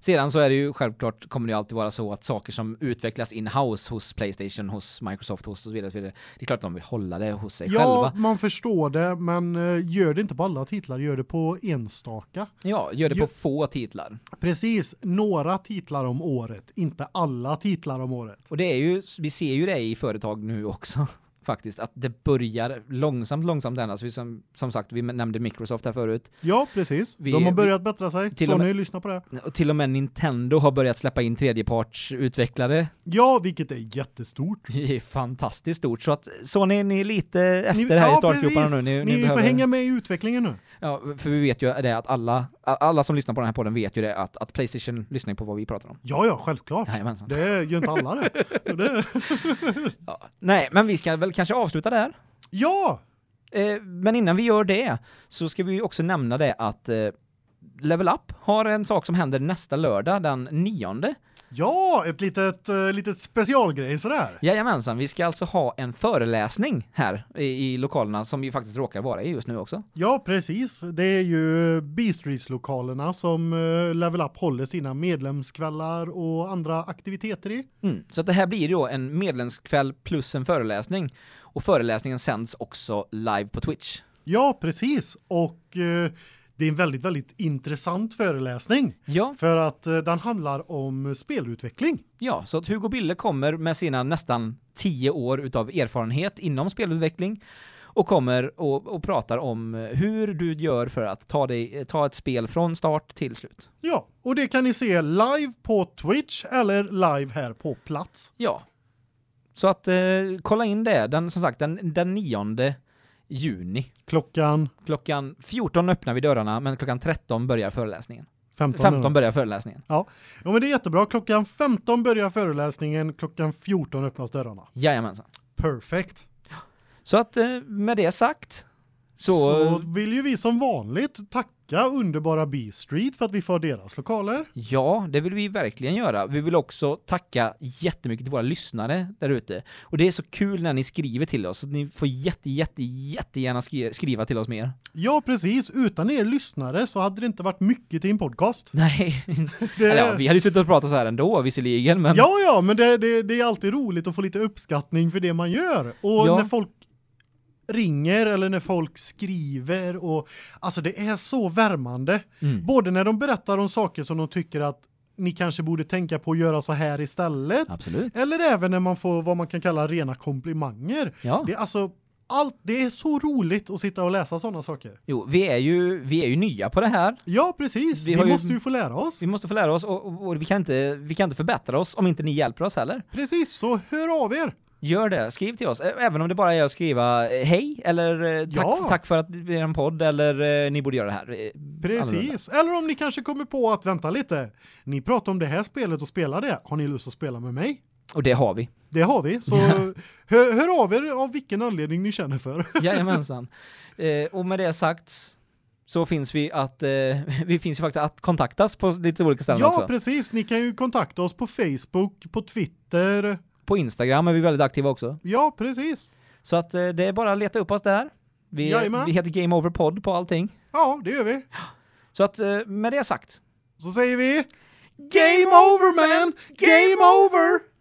Sedan så är det ju självklart kommer det ju alltid vara så att saker som utvecklas in-house hos Playstation, hos Microsoft, hos och så vidare, och så vidare. Det är klart att de vill hålla det hos sig Ja, själva. man förstår det, men eh, gör det inte på alla titlar, gör det på enstaka. Ja, gör det på få titlar. Precis, några titlar om året, inte alla titlar om året. Och det är ju, vi ser ju det i företag nu också faktiskt, att det börjar långsamt, långsamt ändras. Vi som, som sagt, vi nämnde Microsoft här förut. Ja, precis. Vi- De har börjat bättra sig. till Så med- ni lyssnar på det. Och till och med Nintendo har börjat släppa in tredjepartsutvecklare. Ja, vilket är jättestort. Det är fantastiskt stort. Så att Sony, ni är lite efter Ni- här i ja, startgroparna nu. Ni, Ni, ni får behöver... hänga med i utvecklingen nu. Ja, för vi vet ju det att alla, alla som lyssnar på den här podden vet ju det att, att Playstation lyssnar på vad vi pratar om. Ja, ja, självklart. Jajamensan. Det gör inte alla det. det. Ja. Nej, men vi ska väl kanske avsluta där. Ja, Eh, men innan vi gör det så ska vi också nämna det att eh, Level Up har en sak som händer nästa lördag den nionde. Ja, ett litet, uh, litet specialgrej sådär. Jajamensan, vi ska alltså ha en föreläsning här i, i lokalerna som vi faktiskt råkar vara i just nu också. Ja, precis. Det är ju B-Streets-lokalerna som uh, Level Up håller sina medlemskvällar och andra aktiviteter i. Mm. Så det här blir då en medlemskväll plus en föreläsning. Och föreläsningen sänds också live på Twitch. Ja, precis. Och eh, det är en väldigt, väldigt intressant föreläsning. Ja, För att eh, den handlar om spelutveckling. ja, så att Hugo Bille kommer med sina nästan tio år utav erfarenhet inom spelutveckling och kommer och, och pratar om eh, hur du gör för att ta, dig, ta ett spel från start till slut. Ja, och det kan ni se live på Twitch eller live här på plats. Ja. Så att eh, kolla in det, den, som sagt den, den nionde juni. Klockan Klockan 14 öppnar vi dörrarna, men klockan 13 börjar föreläsningen. 15. 15 börjar föreläsningen. Ja, men det är jättebra. Klockan 15 börjar föreläsningen, klockan 14 öppnas dörrarna. Jajamensan. Perfect. Så att eh, med det sagt så, Så vill ju vi som vanligt tacka underbara B Street för att vi får deras lokaler. ja, det vill vi verkligen göra. Vi vill också tacka jättemycket till våra lyssnare där ute. Och det är så kul när ni skriver till oss. Så ni får jätte jätte jättegärna skri skriva till oss mer. Ja, precis. Utan er lyssnare så hade det inte varit mycket till en podcast. Nej, Det... eller ja, vi hade ju suttit och pratat så här ändå visserligen, men Ja, ja, men det, det, det är alltid roligt att få lite uppskattning för det man gör. Och Ja. när folk ringer eller när folk skriver och alltså det är så värmande. Mm. Både när de berättar om saker som de tycker att ni kanske borde tänka på att göra så här istället. absolut. Eller även när man får vad man kan kalla rena komplimanger. Ja. Det är alltså allt det är så roligt att sitta och läsa sådana saker. Jo, vi är ju vi är ju nya på det här. Ja, precis. Vi Vi, har ju- måste ju få lära oss. Vi måste få lära oss och, och, och vi kan inte vi kan inte förbättra oss om inte ni hjälper oss heller. Precis, så hör av er. Gör det, skriv till oss. Även om det bara är att skriva eh, hej eller eh, tack, Ja. tack för att vi är en podd eller eh, ni borde göra det här. Eh, annorlunda. Precis. Eller om ni kanske kommer på att vänta lite. Ni pratar om det här spelet och spelar det. Har ni lust att spela med mig? Och det har vi. Det har vi. Så Ja. hör, hör av er av vilken anledning ni känner för. Jajamensan. eh, och med det sagt så finns vi att eh, vi finns ju faktiskt att kontaktas på lite olika ställen ja, också. precis. Ni kan ju kontakta oss på Facebook, på Twitter. På Instagram är vi väldigt aktiva också. Ja, precis. Så att eh, det är bara att leta upp oss där. Vi, Jajamän. vi heter Game Over Pod på allting. Ja, det gör vi. Så att eh, med det sagt Så säger vi Game over man! Game over!